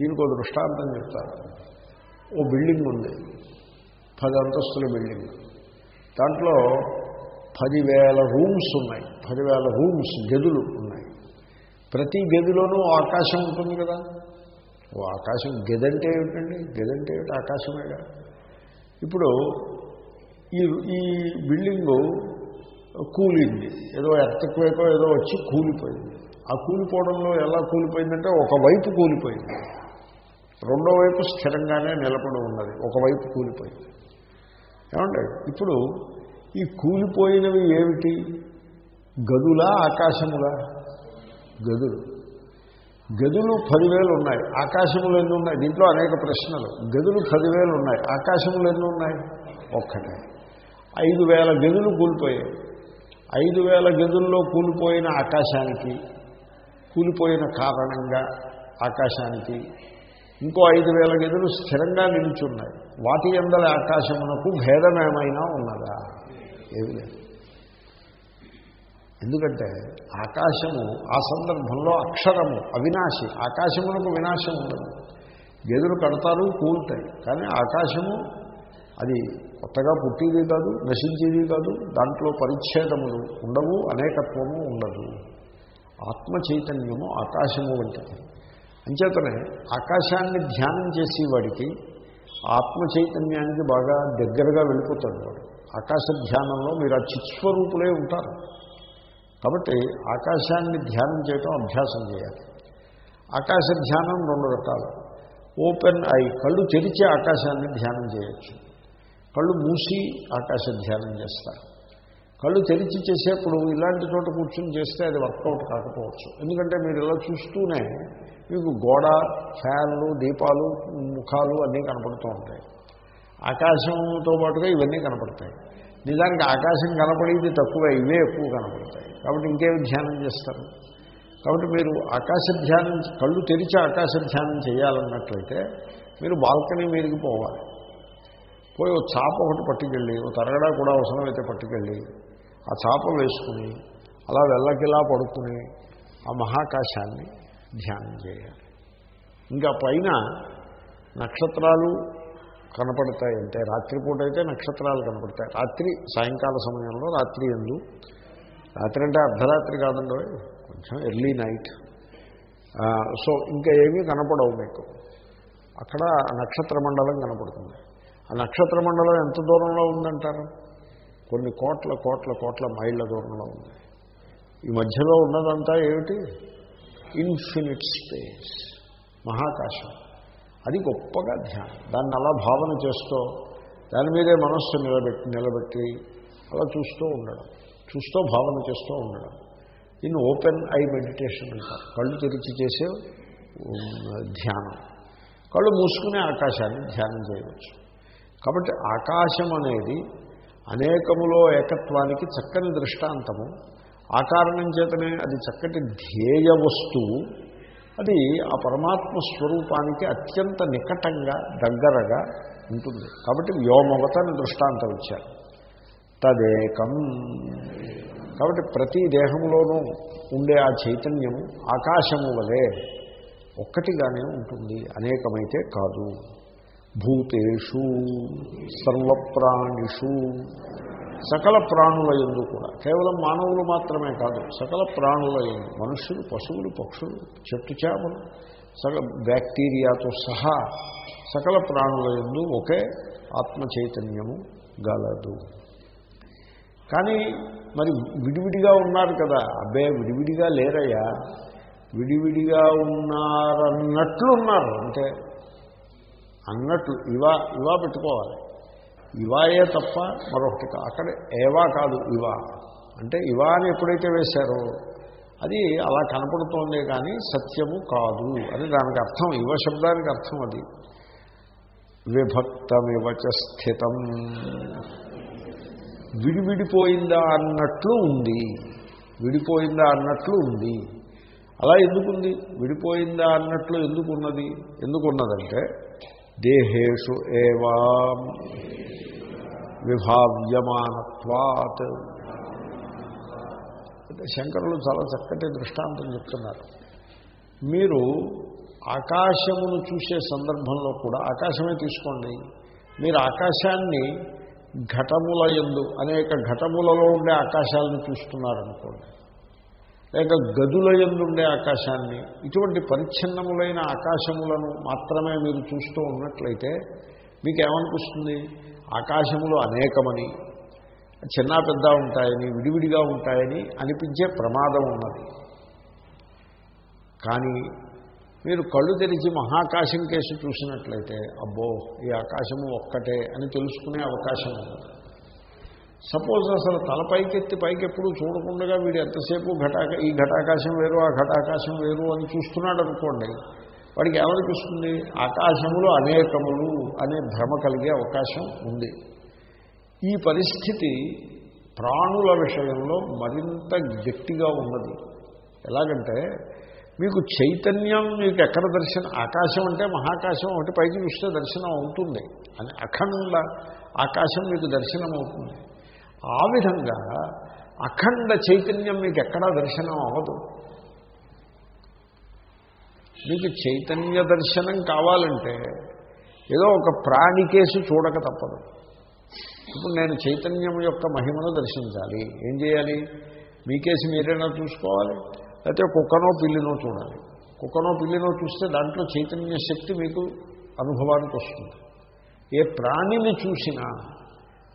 దీనికి ఒక దృష్టాంతం చెప్తారు. ఓ బిల్డింగ్ ఉంది. పది అంతస్తుల బిల్డింగ్. దాంట్లో పదివేల రూమ్స్ ఉన్నాయి. పదివేల రూమ్స్ గదులు ఉన్నాయి. ప్రతి గదిలోనూ ఆకాశం ఉంటుంది కదా. ఓ ఆకాశం గదంటే ఏమిటండి? గదంటే ఏమిటి? ఆకాశమేగా. ఇప్పుడు ఈ ఈ బిల్డింగు కూలింది. ఏదో ఎర్తక్వేకో ఏదో వచ్చి కూలిపోయింది. ఆ కూలిపోవడంలో ఎలా కూలిపోయిందంటే ఒకవైపు కూలిపోయింది. రెండో వైపు స్థిరంగానే నిలబడి ఉన్నది. ఒకవైపు కూలిపోయింది. ఏమండి ఇప్పుడు ఈ కూలిపోయినవి ఏమిటి? గదులా ఆకాశములా? గదులు. గదులు పదివేలు ఉన్నాయి. ఆకాశములు ఎన్ని ఉన్నాయి? దీంట్లో అనేక ప్రశ్నలు. గదులు పదివేలు ఉన్నాయి. ఆకాశములు ఎన్ని ఉన్నాయి? ఒక్కటే. ఐదు వేల గదులు కూలిపోయాయి. ఐదు వేల గదుల్లో కూలిపోయిన ఆకాశానికి కూలిపోయిన కారణంగా ఆకాశానికి ఇంకో ఐదు వేల గదులు స్థిరంగా నిలుచున్నాయి. వాటి అందరి ఆకాశమునకు భేదమేమైనా ఉన్నదా? ఏమి లేదు. ఎందుకంటే ఆకాశము ఆ సందర్భంలో అక్షరము అవినాశి. ఆకాశమునకు వినాశం ఉండదు. గదులు కడతారు కూలుతాయి. కానీ ఆకాశము అది కొత్తగా పుట్టేది కాదు నశించేది కాదు దాంట్లో పరిచ్ఛేదములు ఉండవు అనేకత్వము ఉండదు. ఆత్మ చైతన్యము ఆకాశము వంటిది. అంచేతనే ఆకాశాన్ని ధ్యానం చేసేవాడికి ఆత్మ చైతన్యానికి బాగా దగ్గరగా వెళ్ళిపోతాడు వాడు. ఆకాశ ధ్యానంలో మీరు ఆ చిత్స్వరూపులే ఉంటారు. కాబట్టి ఆకాశాన్ని ధ్యానం చేయటం అభ్యాసం చేయాలి. ఆకాశ ధ్యానం రెండు రకాలు. ఓపెన్ ఐ కళ్ళు తెరిచి ఆకాశాన్ని ధ్యానం చేయొచ్చు. కళ్ళు మూసి ఆకాశ ధ్యానం చేస్తారు. కళ్ళు తెరిచి చేసేప్పుడు ఇలాంటి చోట కూర్చొని చేస్తే అది వర్కౌట్ కాకపోవచ్చు. ఎందుకంటే మీరు ఇలా చూస్తూనే మీకు గోడ ఫ్యాన్లు దీపాలు ముఖాలు అన్నీ కనపడుతూ ఉంటాయి. ఆకాశంతో పాటుగా ఇవన్నీ కనపడతాయి. నిజానికి ఆకాశం కనపడేది తక్కువ ఇవే ఎక్కువ కనపడతాయి. కాబట్టి ఇంకేమి ధ్యానం చేస్తారు? కాబట్టి మీరు ఆకాశ ధ్యానం కళ్ళు తెరిచి ఆకాశ ధ్యానం చేయాలన్నట్లయితే మీరు బాల్కనీ మీదకి పోవాలి. పోయి ఒక చాప ఒకటి పట్టుకెళ్ళి ఒక తరగడా కూడా అవసరమైతే పట్టుకెళ్ళి ఆ చాప వేసుకుని అలా వెళ్ళకిలా పడుకుని ఆ మహాకాశాన్ని ధ్యానం చేయాలి. ఇంకా పైన నక్షత్రాలు కనపడతాయి అంటే రాత్రిపూట అయితే నక్షత్రాలు కనపడతాయి. రాత్రి సాయంకాల సమయంలో రాత్రి ఎందు. రాత్రి అంటే అర్ధరాత్రి కాదండి కొంచెం ఎర్లీ నైట్. సో ఇంకా ఏమీ కనపడవు మీకు. అక్కడ నక్షత్ర మండలం కనపడుతుంది. ఆ నక్షత్ర మండలం ఎంత దూరంలో ఉందంటారు? కొన్ని కోట్ల కోట్ల కోట్ల మైళ్ళ దూరంలో ఉంది. ఈ మధ్యలో ఉన్నదంతా ఏమిటి? ఇన్ఫినిట్ స్పేస్ మహాకాశం. అది గొప్పగా ధ్యానం. దాన్ని అలా భావన చేస్తూ దాని మీదే మనస్సు నిలబెట్టి నిలబెట్టి అలా చూస్తూ ఉండడం. చూస్తూ భావన చేస్తూ ఉండడం. దీన్ని ఓపెన్ ఐ మెడిటేషన్ అంటారు. కళ్ళు తెరిచి చేసే ధ్యానం. కళ్ళు మూసుకునే ఆకాశాన్ని ధ్యానం చేయవచ్చు. కాబట్టి ఆకాశం అనేది అనేకములో ఏకత్వానికి చక్కని దృష్టాంతము. ఆ కారణం చేతనే అది చక్కటి ధ్యేయ వస్తువు. అది ఆ పరమాత్మ స్వరూపానికి అత్యంత నికటంగా దగ్గరగా ఉంటుంది. కాబట్టి వ్యోమవతని దృష్టాంతం ఇచ్చారు. తదేకం. కాబట్టి ప్రతి దేహంలోనూ ఉండే ఆ చైతన్యము ఆకాశము వలె ఒక్కటిగానే ఉంటుంది. అనేకమైతే కాదు. భూతేషు సర్వప్రాణిషు సకల ప్రాణుల ఎందు కూడా. కేవలం మానవులు మాత్రమే కాదు సకల ప్రాణుల ఎందు మనుషులు పశువులు పక్షులు చెట్టు చేపలు సకల బ్యాక్టీరియాతో సహా సకల ప్రాణుల ఎందు ఒకే ఆత్మ చైతన్యము గలదు. కానీ మరి విడివిడిగా ఉన్నారు కదా అబ్బే విడివిడిగా లేరయ్యా. విడివిడిగా ఉన్నారన్నట్లున్నారు అంటే అన్నట్లు ఇవా ఇవా పెట్టుకోవాలి. ఇవాయే తప్ప మరొకటి అక్కడ ఏవా కాదు ఇవా. అంటే ఇవా అని ఎప్పుడైతే వేశారో అది అలా కనపడుతోందే కానీ సత్యము కాదు అని దానికి అర్థం యువ శబ్దానికి అర్థం అది. విభక్తమివచ స్థితం. విడివిడిపోయిందా అన్నట్లు ఉంది. విడిపోయిందా అన్నట్లు ఉంది. అలా ఎందుకుంది? విడిపోయిందా అన్నట్లు ఎందుకున్నది? ఎందుకున్నదంటే దేహేషు ఏవా విభావ్యమానత్వాత్. శంకరులు చాలా చక్కటి దృష్టాంతం చెప్తున్నారు. మీరు ఆకాశమును చూసే సందర్భంలో కూడా ఆకాశమే తీసుకోండి. మీరు ఆకాశాన్ని ఘటముల ఎందు అనేక ఘటములలో ఉండే ఆకాశాలను చూస్తున్నారనుకోండి. లేక గదుల ఎందుండే ఆకాశాన్ని? ఇటువంటి పరిచ్ఛిన్నములైన ఆకాశములను మాత్రమే మీరు చూస్తూ ఉన్నట్లయితే మీకు ఏమనిపిస్తుంది ఆకాశములు అనేకమని చిన్న పెద్ద ఉంటాయని విడివిడిగా ఉంటాయని అనిపించే ప్రమాదం ఉన్నది. కానీ మీరు కళ్ళు తెరిచి మహాకాశం కేసు చూసినట్లయితే అబ్బో ఈ ఆకాశము ఒక్కటే అని తెలుసుకునే అవకాశం ఉంది సపోజ్ అసలు తల పైకెత్తి పైకి ఎప్పుడు చూడకుండా వీడు ఎంతసేపు ఘటాక ఈ ఘటాకాశం వేరు ఆ ఘటాకాశం వేరు అని చూస్తున్నాడు అనుకోండి వాడికి ఏమనిపిస్తుంది? ఆకాశములు అనేకములు అనే భ్రమ కలిగే అవకాశం ఉంది. ఈ పరిస్థితి ప్రాణుల విషయంలో మరింత గట్టిగా ఉన్నది. ఎలాగంటే మీకు చైతన్యం మీకు ఎక్కడ దర్శనం ఆకాశం అంటే మహాకాశం ఒకటి పైకి చూస్తే దర్శనం అవుతుంది. అని అఖండ ఆకాశం మీకు దర్శనం అవుతుంది ఆ విధంగా అఖండ చైతన్యం మీకు ఎక్కడా దర్శనం అవ్వదు. మీకు చైతన్య దర్శనం కావాలంటే ఏదో ఒక ప్రాణి కేసు చూడక తప్పదు. ఇప్పుడు నేను చైతన్యం యొక్క మహిమను దర్శించాలి. ఏం చేయాలి? మీ కేసు మీరైనా చూసుకోవాలి? లేకపోతే కుక్కనో పిల్లినో చూడాలి. కుక్కనో పిల్లినో చూస్తే దాంట్లో చైతన్య శక్తి మీకు అనుభవానికి వస్తుంది. ఏ ప్రాణిని చూసినా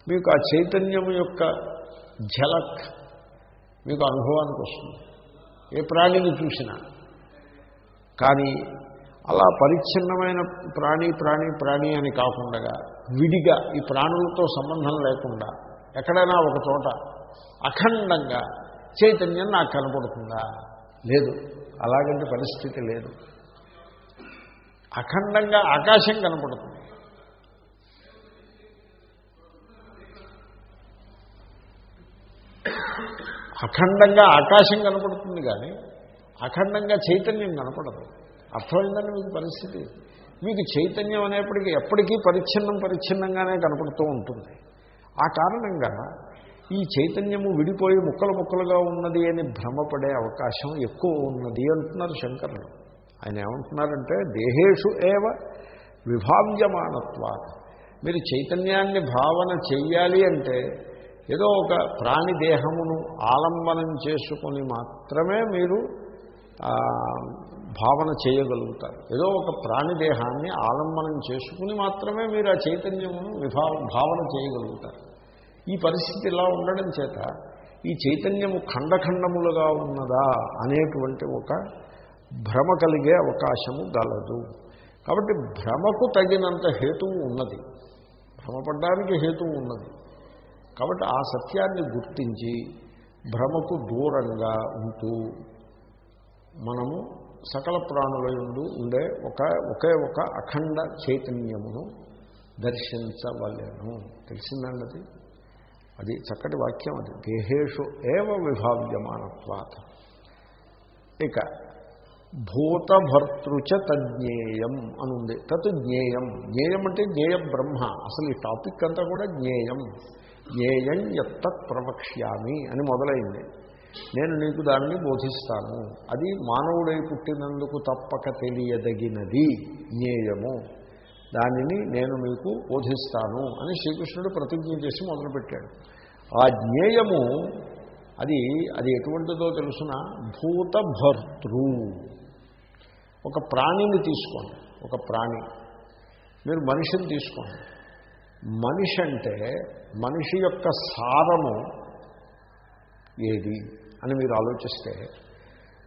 మీకు ఆ చైతన్యం యొక్క ఝలక్ మీకు అనుభవానికి వస్తుంది. ఏ ప్రాణిని చూసినా. కానీ అలా పరిచ్ఛిన్నమైన ప్రాణి ప్రాణి ప్రాణి అని కాకుండా విడిగా ఈ ప్రాణులతో సంబంధం లేకుండా ఎక్కడైనా ఒక చోట అఖండంగా చైతన్యం నాకు కనపడుతుందా? లేదు. అలాగంటే పరిస్థితి లేదు. అఖండంగా ఆకాశం కనపడుతుంది. అఖండంగా ఆకాశం కనపడుతుంది కానీ అఖండంగా చైతన్యం కనపడదు. అర్థమైందండి మీకు పరిస్థితి? మీకు చైతన్యం అనేప్పటికీ ఎప్పటికీ పరిచ్ఛిన్నం పరిచ్ఛిన్నంగానే కనపడుతూ ఉంటుంది. ఆ కారణంగా ఈ చైతన్యము విడిపోయి ముక్కలు ముక్కలుగా ఉన్నది అని భ్రమపడే అవకాశం ఎక్కువ ఉన్నది అంటున్నారు శంకరులు. ఆయన ఏమంటున్నారంటే దేహేషు ఏవ విభావ్యమానత్వ మీరు చైతన్యాన్ని భావన చెయ్యాలి అంటే ఏదో ఒక ప్రాణి దేహమును ఆలంబనం చేసుకొని మాత్రమే మీరు భావన చేయగలుగుతారు. ఏదో ఒక ప్రాణిదేహాన్ని ఆలంబనం చేసుకుని మాత్రమే మీరు ఆ చైతన్యమును విభా భావన చేయగలుగుతారు. ఈ పరిస్థితి ఇలా ఉండడం చేత ఈ చైతన్యము ఖండఖండములుగా ఉన్నదా అనేటువంటి ఒక భ్రమ కలిగే అవకాశము గలదు. కాబట్టి భ్రమకు తగినంత హేతువు ఉన్నది. భ్రమపడ్డానికి హేతువు ఉన్నది. కాబట్టి ఆ సత్యాన్ని గుర్తించి భ్రమకు దూరంగా ఉంటూ మనము సకల ప్రాణుల ఎందు ఉండే ఒక ఒకే ఒక అఖండ చైతన్యమును దర్శించవలేను. తెలిసిందండి అది? అది చక్కటి వాక్యం అది. దేహేషు ఏవ విభావ్యమానత్వాత. ఇక భూతభర్తృచ తజ్ఞేయం అనుంది. తత్ జ్ఞేయం. జ్ఞేయం అంటే జ్ఞేయ బ్రహ్మ. అసలు ఈ టాపిక్ అంతా కూడా జ్ఞేయం. జ్ఞేయం ఎత్త ప్రవక్ష్యామి అని మొదలైంది. నేను నీకు దాన్ని బోధిస్తాను. అది మానవుడై పుట్టినందుకు తప్పక తెలియదగినది జ్ఞేయము. దానిని నేను మీకు బోధిస్తాను అని శ్రీకృష్ణుడు ప్రతిజ్ఞ చేసి మొదలుపెట్టాడు. ఆ జ్ఞేయము అది అది ఎటువంటిదో తెలుసిన? భూతభర్తృ. ఒక ప్రాణిని తీసుకోండి. ఒక ప్రాణి. మీరు మనిషిని తీసుకోండి. మనిషి అంటే మనిషి యొక్క సారము ఏది అని మీరు ఆలోచిస్తే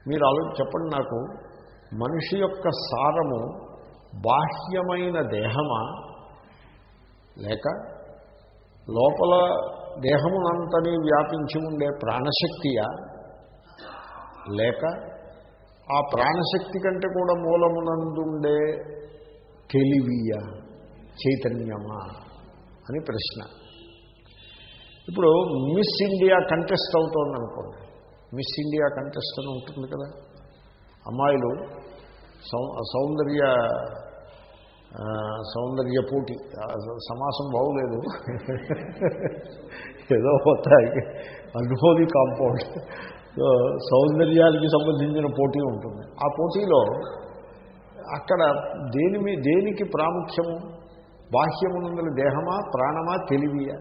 మీరు ఆలో చెప్పండి నాకు మనిషి యొక్క సారము బాహ్యమైన దేహమా? లేక లోపల దేహమునంతని వ్యాపించి ఉండే ప్రాణశక్తియా? లేక ఆ ప్రాణశక్తి కంటే కూడా మూలమునందుండే తెలివియా? చైతన్యమా? అని ప్రశ్న. ఇప్పుడు మిస్ ఇండియా కంటెస్ట్ అవుతోంది అనుకోండి మిస్ ఇండియా కంటెస్ట్ అని ఉంటుంది కదా. అమ్మాయిలు సౌందర్య సౌందర్య పోటీ. సమాసం బాగులేదు. ఏదో పోతాయి. అనుభూతి కాంపౌండ్. సౌందర్యానికి సంబంధించిన పోటీ ఉంటుంది. ఆ పోటీలో అక్కడ దేని మీ దేనికి ప్రాముఖ్యము? బాహ్యమునందలి దేహమా ప్రాణమా తెలివియా?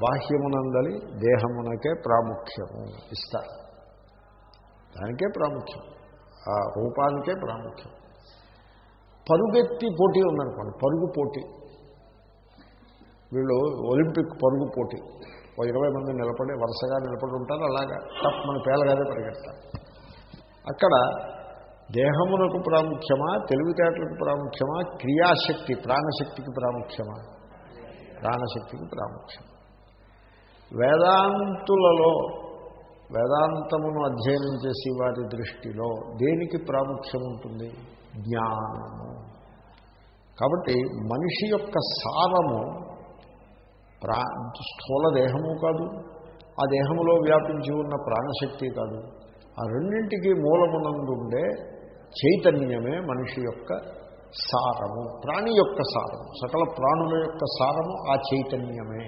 బాహ్యమునందలి దేహమునకే ప్రాముఖ్యము. ఇస్తారు. దానికే ప్రాముఖ్యం. ఆ రూపానికే ప్రాముఖ్యం. పరుగెత్తి పోటీ ఉందనుకోండి పరుగు పోటీ. వీళ్ళు ఒలింపిక్ పరుగు పోటీ. ఓ ఇరవై మంది నిలబడి వరుసగా నిలబడి ఉంటారు అలాగా తప్ప మన పేలగానే పరిగెడతారు అక్కడ దేహమునకు ప్రాముఖ్యమా తెలివితేటలకు ప్రాముఖ్యమా క్రియాశక్తి ప్రాణశక్తికి ప్రాముఖ్యమా? ప్రాణశక్తికి ప్రాముఖ్యం. వేదాంతులలో వేదాంతమును అధ్యయనం చేసి వారి దృష్టిలో దేనికి ప్రాముఖ్యం ఉంటుంది? జ్ఞానము. కాబట్టి మనిషి యొక్క సారము ప్రా స్థూల దేహము కాదు ఆ దేహములో వ్యాపించి ఉన్న ప్రాణశక్తి కాదు. ఆ రెండింటికి మూలమునందుండే చైతన్యమే మనిషి యొక్క సారము ప్రాణి యొక్క సారము సకల ప్రాణుల యొక్క సారము ఆ చైతన్యమే.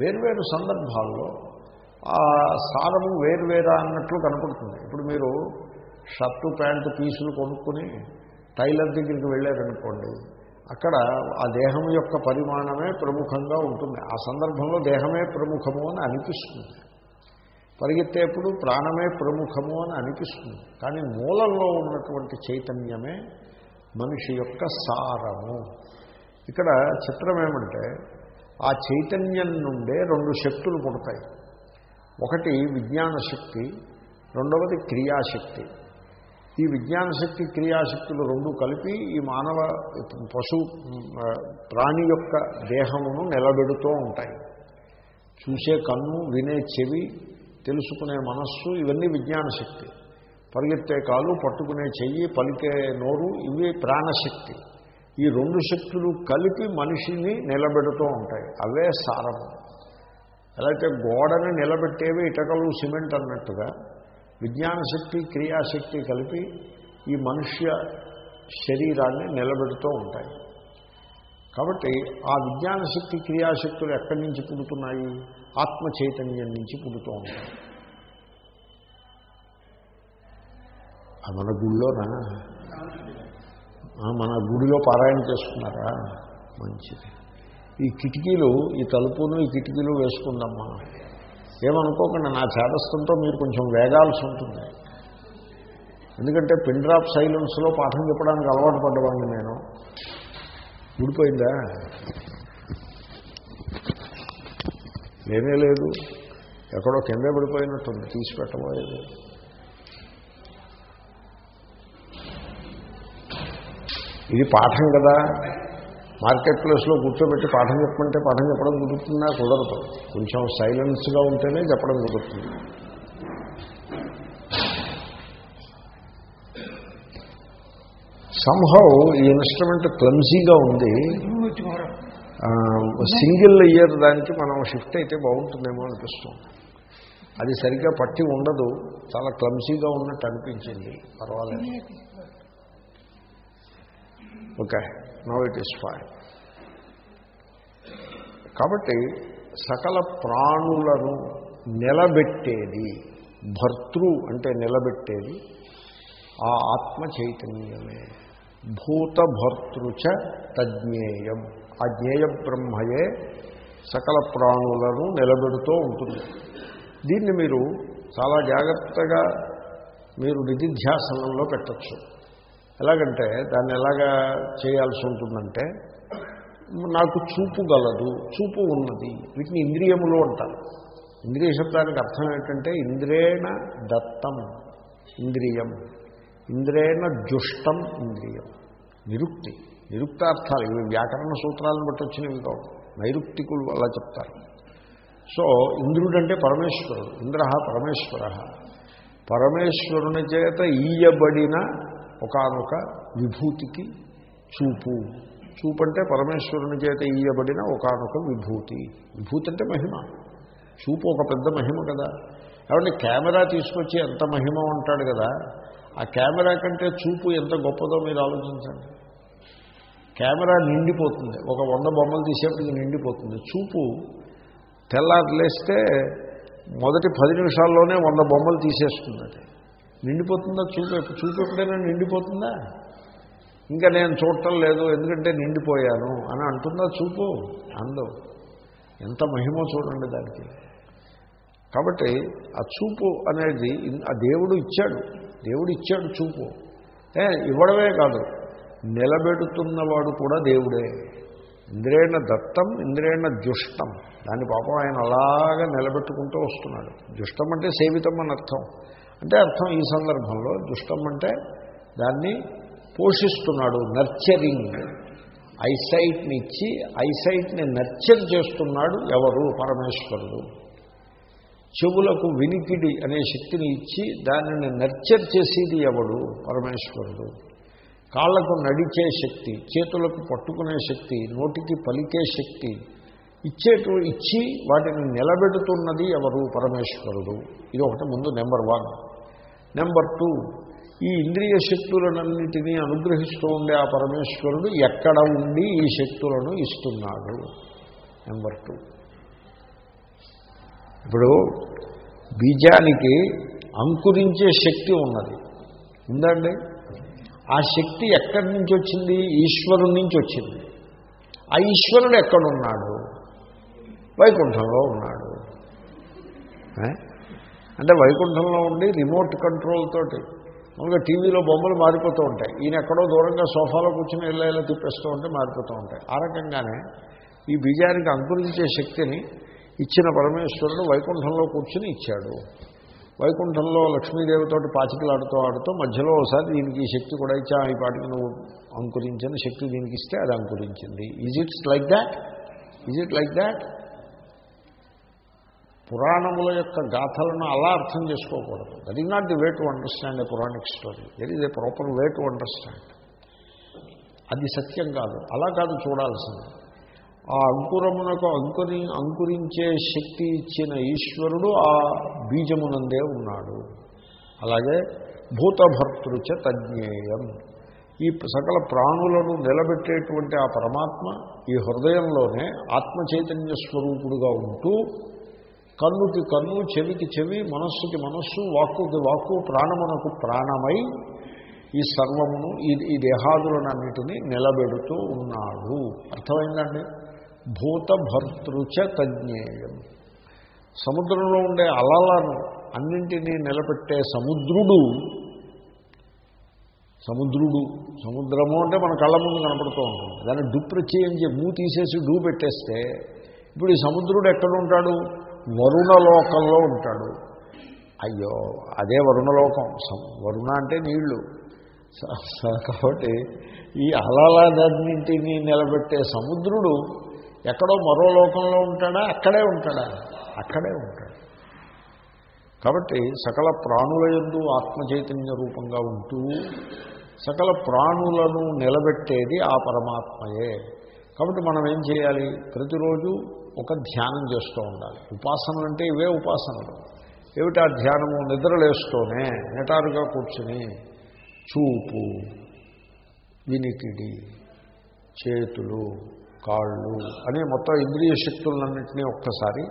వేర్వేరు సందర్భాల్లో ఆ సారము వేర్వేరా అన్నట్లు కనపడుతుంది. ఇప్పుడు మీరు షర్టు ప్యాంటు పీసులు కొనుక్కుని టైలర్ దగ్గరికి వెళ్ళారనుకోండి అక్కడ ఆ దేహం యొక్క పరిమాణమే ప్రముఖంగా ఉంటుంది. ఆ సందర్భంలో దేహమే ప్రముఖము అని అనిపిస్తుంది. పరిగెత్తేప్పుడు ప్రాణమే ప్రముఖము అని అనిపిస్తుంది. కానీ మూలంలో ఉన్నటువంటి చైతన్యమే మనిషి యొక్క సారము. ఇక్కడ చిత్రం ఏమంటే ఆ చైతన్యం నుండే రెండు శక్తులు పుడతాయి. ఒకటి విజ్ఞాన శక్తి రెండవది క్రియాశక్తి. ఈ విజ్ఞాన శక్తి క్రియాశక్తులు రెండు కలిపి ఈ మానవ పశు ప్రాణి యొక్క దేహమును నిలబెడుతూ ఉంటాయి. చూసే కన్ను వినే చెవి తెలుసుకునే మనస్సు ఇవన్నీ విజ్ఞాన శక్తి. పరిగెత్తే కాలు పట్టుకునే చెయ్యి పలికే నోరు ఇవి ప్రాణశక్తి. ఈ రెండు శక్తులు కలిపి మనిషిని నిలబెడుతూ ఉంటాయి. అవే సారము. ఎలా అయితే గోడని నిలబెట్టేవి ఇటకలు సిమెంట్ అన్నట్టుగా విజ్ఞాన శక్తి క్రియాశక్తి కలిపి ఈ మనుష్య శరీరాన్ని నిలబెడుతూ ఉంటాయి. కాబట్టి ఆ విజ్ఞాన శక్తి క్రియాశక్తులు ఎక్కడి నుంచి పుడుతున్నాయి? ఆత్మ చైతన్యం నుంచి పుడుతూ ఉంటాయి మన గుడిలోనా? మన గుడిలో పారాయణ చేసుకున్నారా మంచిది. ఈ కిటికీలు ఈ తలుపును ఈ కిటికీలు వేసుకుందమ్మా. ఏమనుకోకుండా నా చేతస్థంతో మీరు కొంచెం వేగాల్సి ఉంటుంది. ఎందుకంటే పిండ్రాప్ సైలెన్స్లో పాఠం చెప్పడానికి అలవాటు పడ్డవాడిని నేను. ఊడిపోయిందా? లేనే లేదు. ఎక్కడో కింద పడిపోయినట్టుంది. తీసి పెట్టబోయేది ఇది పాఠం కదా. మార్కెట్ ప్లేస్లో కూర్చోబెట్టి పాఠం చెప్పమంటే పాఠం చెప్పడం కుదురుతుందా? కుదరదు. కొంచెం సైలెన్స్గా ఉంటేనే చెప్పడం కుదురుతుంది. సంహౌ ఈ ఇన్స్ట్రుమెంట్ క్లమ్జీగా ఉంది. సింగిల్ ఇయర్ దానికి మనం షిఫ్ట్ అయితే బాగుంటుందేమో అనిపిస్తుంది. అది సరిగ్గా పట్టి ఉండదు. చాలా క్లమ్సీగా ఉన్నట్టు అనిపించింది. పర్వాలేదు. Okay now it is fine కాబట్టి సకల ప్రాణులను నిలబెట్టేది భర్తృ అంటే నిలబెట్టేది ఆ ఆత్మ చైతన్యమే. భూతభర్తృచ తజ్ఞేయం. ఆ జ్ఞేయ బ్రహ్మయే సకల ప్రాణులను నిలబెడుతూ ఉంటుంది. దీన్ని మీరు చాలా జాగ్రత్తగా మీరు నిధిధ్యాసనంలో పెట్టచ్చు. ఎలాగంటే దాన్ని ఎలాగా చేయాల్సి ఉంటుందంటే నాకు చూపు గలదు చూపు ఉన్నది వీటిని ఇంద్రియములు అంటారు. ఇంద్రియ శబ్దానికి అర్థం ఏంటంటే ఇంద్రేణ దత్తం ఇంద్రియం. ఇంద్రేణ జుష్టం ఇంద్రియం. నిరుక్తి. నిరుక్తార్థాలు. ఇవి వ్యాకరణ సూత్రాలను బట్టి వచ్చినవి కావు నైరుక్తికులు అలా చెప్తారు. సో ఇంద్రుడంటే పరమేశ్వరుడు. ఇంద్ర పరమేశ్వర. పరమేశ్వరుని చేత ఈయబడిన ఒకనొక విభూతికి చూపు. చూపు అంటే పరమేశ్వరుని చేత ఈయబడిన ఒకనొక విభూతి. విభూతి అంటే మహిమ. చూపు ఒక పెద్ద మహిమ కదా. కాబట్టి కెమెరా తీసుకొచ్చి ఎంత మహిమ ఉంటాడు కదా. ఆ కెమెరా కంటే చూపు ఎంత గొప్పదో మీరు ఆలోచించండి. కెమెరా నిండిపోతుంది. ఒక వంద బొమ్మలు తీసేప్పటికి నిండిపోతుంది. చూపు తెల్లారులేస్తే మొదటి పది నిమిషాల్లోనే వంద బొమ్మలు తీసేస్తుంది అది నిండిపోతుందా చూపు చూపు ఎప్పుడైనా నిండిపోతుందా? ఇంకా నేను చూడటం లేదు ఎందుకంటే నిండిపోయాను అని అంటుందా చూపు? అందు. ఎంత మహిమో చూడండి దానికి. కాబట్టి ఆ చూపు అనేది ఆ దేవుడు ఇచ్చాడు. దేవుడు ఇచ్చాడు చూపు. ఏ ఇవ్వడమే కాదు నిలబెడుతున్నవాడు కూడా దేవుడే. ఇంద్రేణ దత్తం ఇంద్రేణ దుష్టం దాని పాపం ఆయన అలాగా నిలబెట్టుకుంటూ వస్తున్నాడు. దుష్టం అంటే సేవితం అని అర్థం. అంటే అర్థం ఈ సందర్భంలో దుష్టం అంటే దాన్ని పోషిస్తున్నాడు నర్చరింగ్. ఐసైట్ని ఇచ్చి ఐసైట్ని నర్చర్ చేస్తున్నాడు ఎవరు? పరమేశ్వరుడు. చెవులకు వినికిడి అనే శక్తిని ఇచ్చి దానిని నర్చర్ చేసేది ఎవడు? పరమేశ్వరుడు. కాళ్ళకు నడిచే శక్తి చేతులకు పట్టుకునే శక్తి నోటికి పలికే శక్తి ఇచ్చేటు ఇచ్చి వాటిని నిలబెడుతున్నది ఎవరు? పరమేశ్వరుడు. ఇది ఒకటి ముందు నెంబర్ వన్. నెంబర్ టూ ఈ ఇంద్రియ శక్తులనన్నిటినీ అనుగ్రహిస్తూ ఉండే ఆ పరమేశ్వరుడు ఎక్కడ ఉండి ఈ శక్తులను ఇస్తున్నాడు? Number two. ఇప్పుడు బీజానికి అంకురించే శక్తి ఉన్నది. ఉందండి? ఆ శక్తి ఎక్కడి నుంచి వచ్చింది? ఈశ్వరుడి నుంచి వచ్చింది. ఆ ఈశ్వరుడు ఎక్కడున్నాడు? వైకుంఠంలో ఉన్నాడు. అంటే వైకుంఠంలో ఉండి రిమోట్ కంట్రోల్ తోటి మామూలుగా టీవీలో బొమ్మలు మారిపోతూ ఉంటాయి. ఈయన ఎక్కడో దూరంగా సోఫాలో కూర్చుని ఇలా ఇలా తిప్పేస్తూ ఉంటే మారిపోతూ ఉంటాయి. ఆ రకంగానే ఈ బీజానికి అంకురించే శక్తిని ఇచ్చిన పరమేశ్వరుడు వైకుంఠంలో కూర్చుని ఇచ్చాడు. వైకుంఠంలో లక్ష్మీదేవితోటి పాచికలాడుతూ ఆడుతూ మధ్యలో ఒకసారి దీనికి ఈ శక్తి కూడా ఇచ్చా ఈ పాటికి నువ్వు అంకురించిన శక్తి దీనికి ఇస్తే అది అంకురించింది. Is it's like that is it like that పురాణముల యొక్క గాథలను అలా అర్థం చేసుకోకూడదు. That is not the way to understand a Puranic story that is a proper way to understand అది సత్యం కాదు. అలా కాదు చూడాల్సింది. ఆ అంకురమునకు అంకురి అంకురించే శక్తి ఇచ్చిన ఈశ్వరుడు ఆ బీజమునందే ఉన్నాడు. అలాగే భూతభర్తృచ తజ్ఞేయం. ఈ సకల ప్రాణులను నిలబెట్టేటువంటి ఆ పరమాత్మ ఈ హృదయంలోనే ఆత్మ చైతన్య స్వరూపుడుగా ఉంటూ కన్నుకి కన్ను చెవికి చెవి మనస్సుకి మనస్సు వాక్కుకి వాక్కు ప్రాణమునకు ప్రాణమై ఈ సర్వమును ఈ ఈ దేహాదులనన్నిటినీ నిలబెడుతూ ఉన్నాడు. అర్థమైందండి? భూతభర్తృచ తజ్ఞేయం. సముద్రంలో ఉండే అలలను అన్నింటినీ నిలబెట్టే సముద్రుడు సముద్రుడు సముద్రము అంటే మన కళ్ళ ముందు కనపడుతూ ఉంటుంది. దాన్ని డుప్రచి అని చెప్పి మూ తీసేసి డూ పెట్టేస్తే ఇప్పుడు ఈ సముద్రుడు ఎక్కడ ఉంటాడు? వరుణలోకంలో ఉంటాడు. అయ్యో అదే వరుణలోకం వరుణ అంటే నీళ్ళు. స- కాబట్టి ఈ అలలన్నింటినీ నిలబెట్టే సముద్రుడు ఎక్కడో మరో లోకంలో ఉంటాడా? అక్కడే ఉంటాడా? అక్కడే ఉంటాడు. కాబట్టి సకల ప్రాణుల యందు ఆత్మచైతన్య రూపంగా ఉంటూ సకల ప్రాణులను నిలబెట్టేది ఆ పరమాత్మయే. కాబట్టి మనం ఏం చేయాలి? ప్రతిరోజు ఒక ధ్యానం చేస్తూ ఉండాలి. ఉపాసనలు అంటే ఇవే ఉపాసనలు. ఏమిటి ఆ ధ్యానము నిద్రలేస్తూనే నిటారుగా కూర్చుని చూపు వినికిడి చేతులు కాళ్ళు అనే మొత్తం ఇంద్రియ శక్తులన్నింటినీ ఒక్కసారి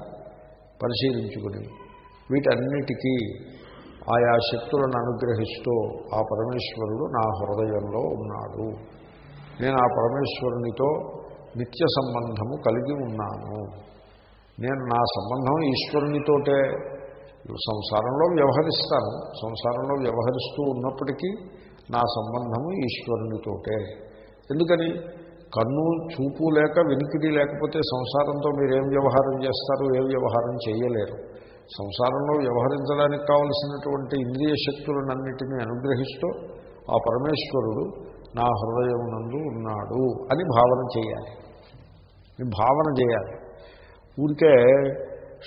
పరిశీలించుకుని వీటన్నిటికీ ఆయా శక్తులను అనుగ్రహిస్తూ ఆ పరమేశ్వరుడు నా హృదయంలో ఉన్నాడు. నేను ఆ పరమేశ్వరునితో నిత్య సంబంధము కలిగి ఉన్నాను. నేను నా సంబంధం ఈశ్వరునితోటే. సంసారంలో వ్యవహరిస్తాను. సంసారంలో వ్యవహరిస్తూ ఉన్నప్పటికీ నా సంబంధము ఈశ్వరునితోటే. ఎందుకని? కన్ను చూపు లేక వినికిడి లేకపోతే సంసారంతో మీరేం వ్యవహారం చేస్తారు ఏ వ్యవహారం చేయలేరు. సంసారంలో వ్యవహరించడానికి కావలసినటువంటి ఇంద్రియ శక్తులన్నింటినీ అనుగ్రహిస్తూ ఆ పరమేశ్వరుడు నా హృదయమునందు ఉన్నాడు అని భావన చేయాలి. ఈ భావన చేయాలి. ఊరికే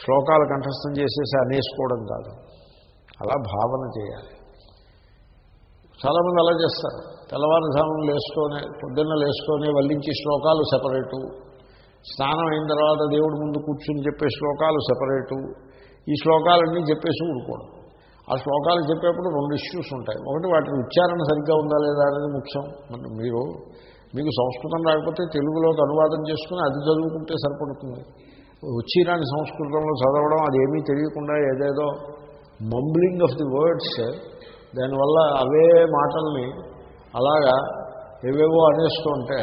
శ్లోకాలు కంఠస్థం చేసేసి అనేసుకోవడం కాదు. అలా భావన చేయాలి. చాలామంది అలా చేస్తారు. తెల్లవారుజామున లేస్తూనే పొద్దున్న లేస్తూనే వల్లించి శ్లోకాలు సెపరేటు స్నానం అయిన తర్వాత దేవుడి ముందు కూర్చుని చెప్పే శ్లోకాలు సెపరేటు ఈ శ్లోకాలన్నీ చెప్పేసి ఊరుకోవడం ఆ శ్లోకాలు చెప్పేప్పుడు రెండు ఇష్యూస్ ఉంటాయి. ఒకటి వాటి ఉచ్చారణ సరిగ్గా ఉందా లేదా అనేది ముఖ్యం. మరి మీరు మీకు సంస్కృతం రాకపోతే తెలుగులోకి అనువాదం చేసుకుని అది చదువుకుంటే సరిపడుతుంది. వచ్చిరాని సంస్కృతంలో చదవడం అదేమీ తెలియకుండా ఏదేదో మంబ్లింగ్ ఆఫ్ ది వర్డ్స్ దానివల్ల అవే మాటల్ని అలాగా ఏవేవో అనేస్తూ ఉంటే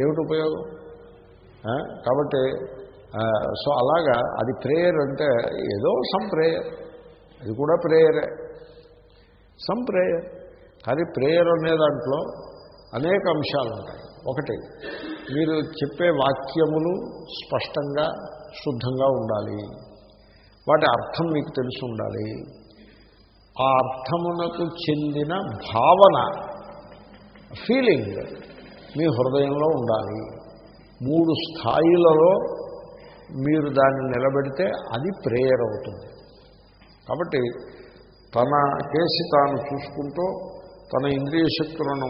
ఏమిటి ఉపయోగం? కాబట్టి సో అలాగా అది ప్రేయర్ అంటే ఏదో సమ్ ప్రేయర్. అది కూడా ప్రేయరే. Some prayer. కానీ ప్రేయర్ అనే దాంట్లో అనేక అంశాలు ఉంటాయి ఒకటి మీరు చెప్పే వాక్యములు స్పష్టంగా శుద్ధంగా ఉండాలి. వాటి అర్థం మీకు తెలిసి ఉండాలి. ఆ అర్థమునకు చెందిన భావన ఫీలింగ్ మీ హృదయంలో ఉండాలి. మూడు స్థాయిలలో మీరు దాన్ని నిలబెడితే అది ప్రేయర్ అవుతుంది. కాబట్టి తన కేసు తాను చూసుకుంటూ తన ఇంద్రియ శక్తులను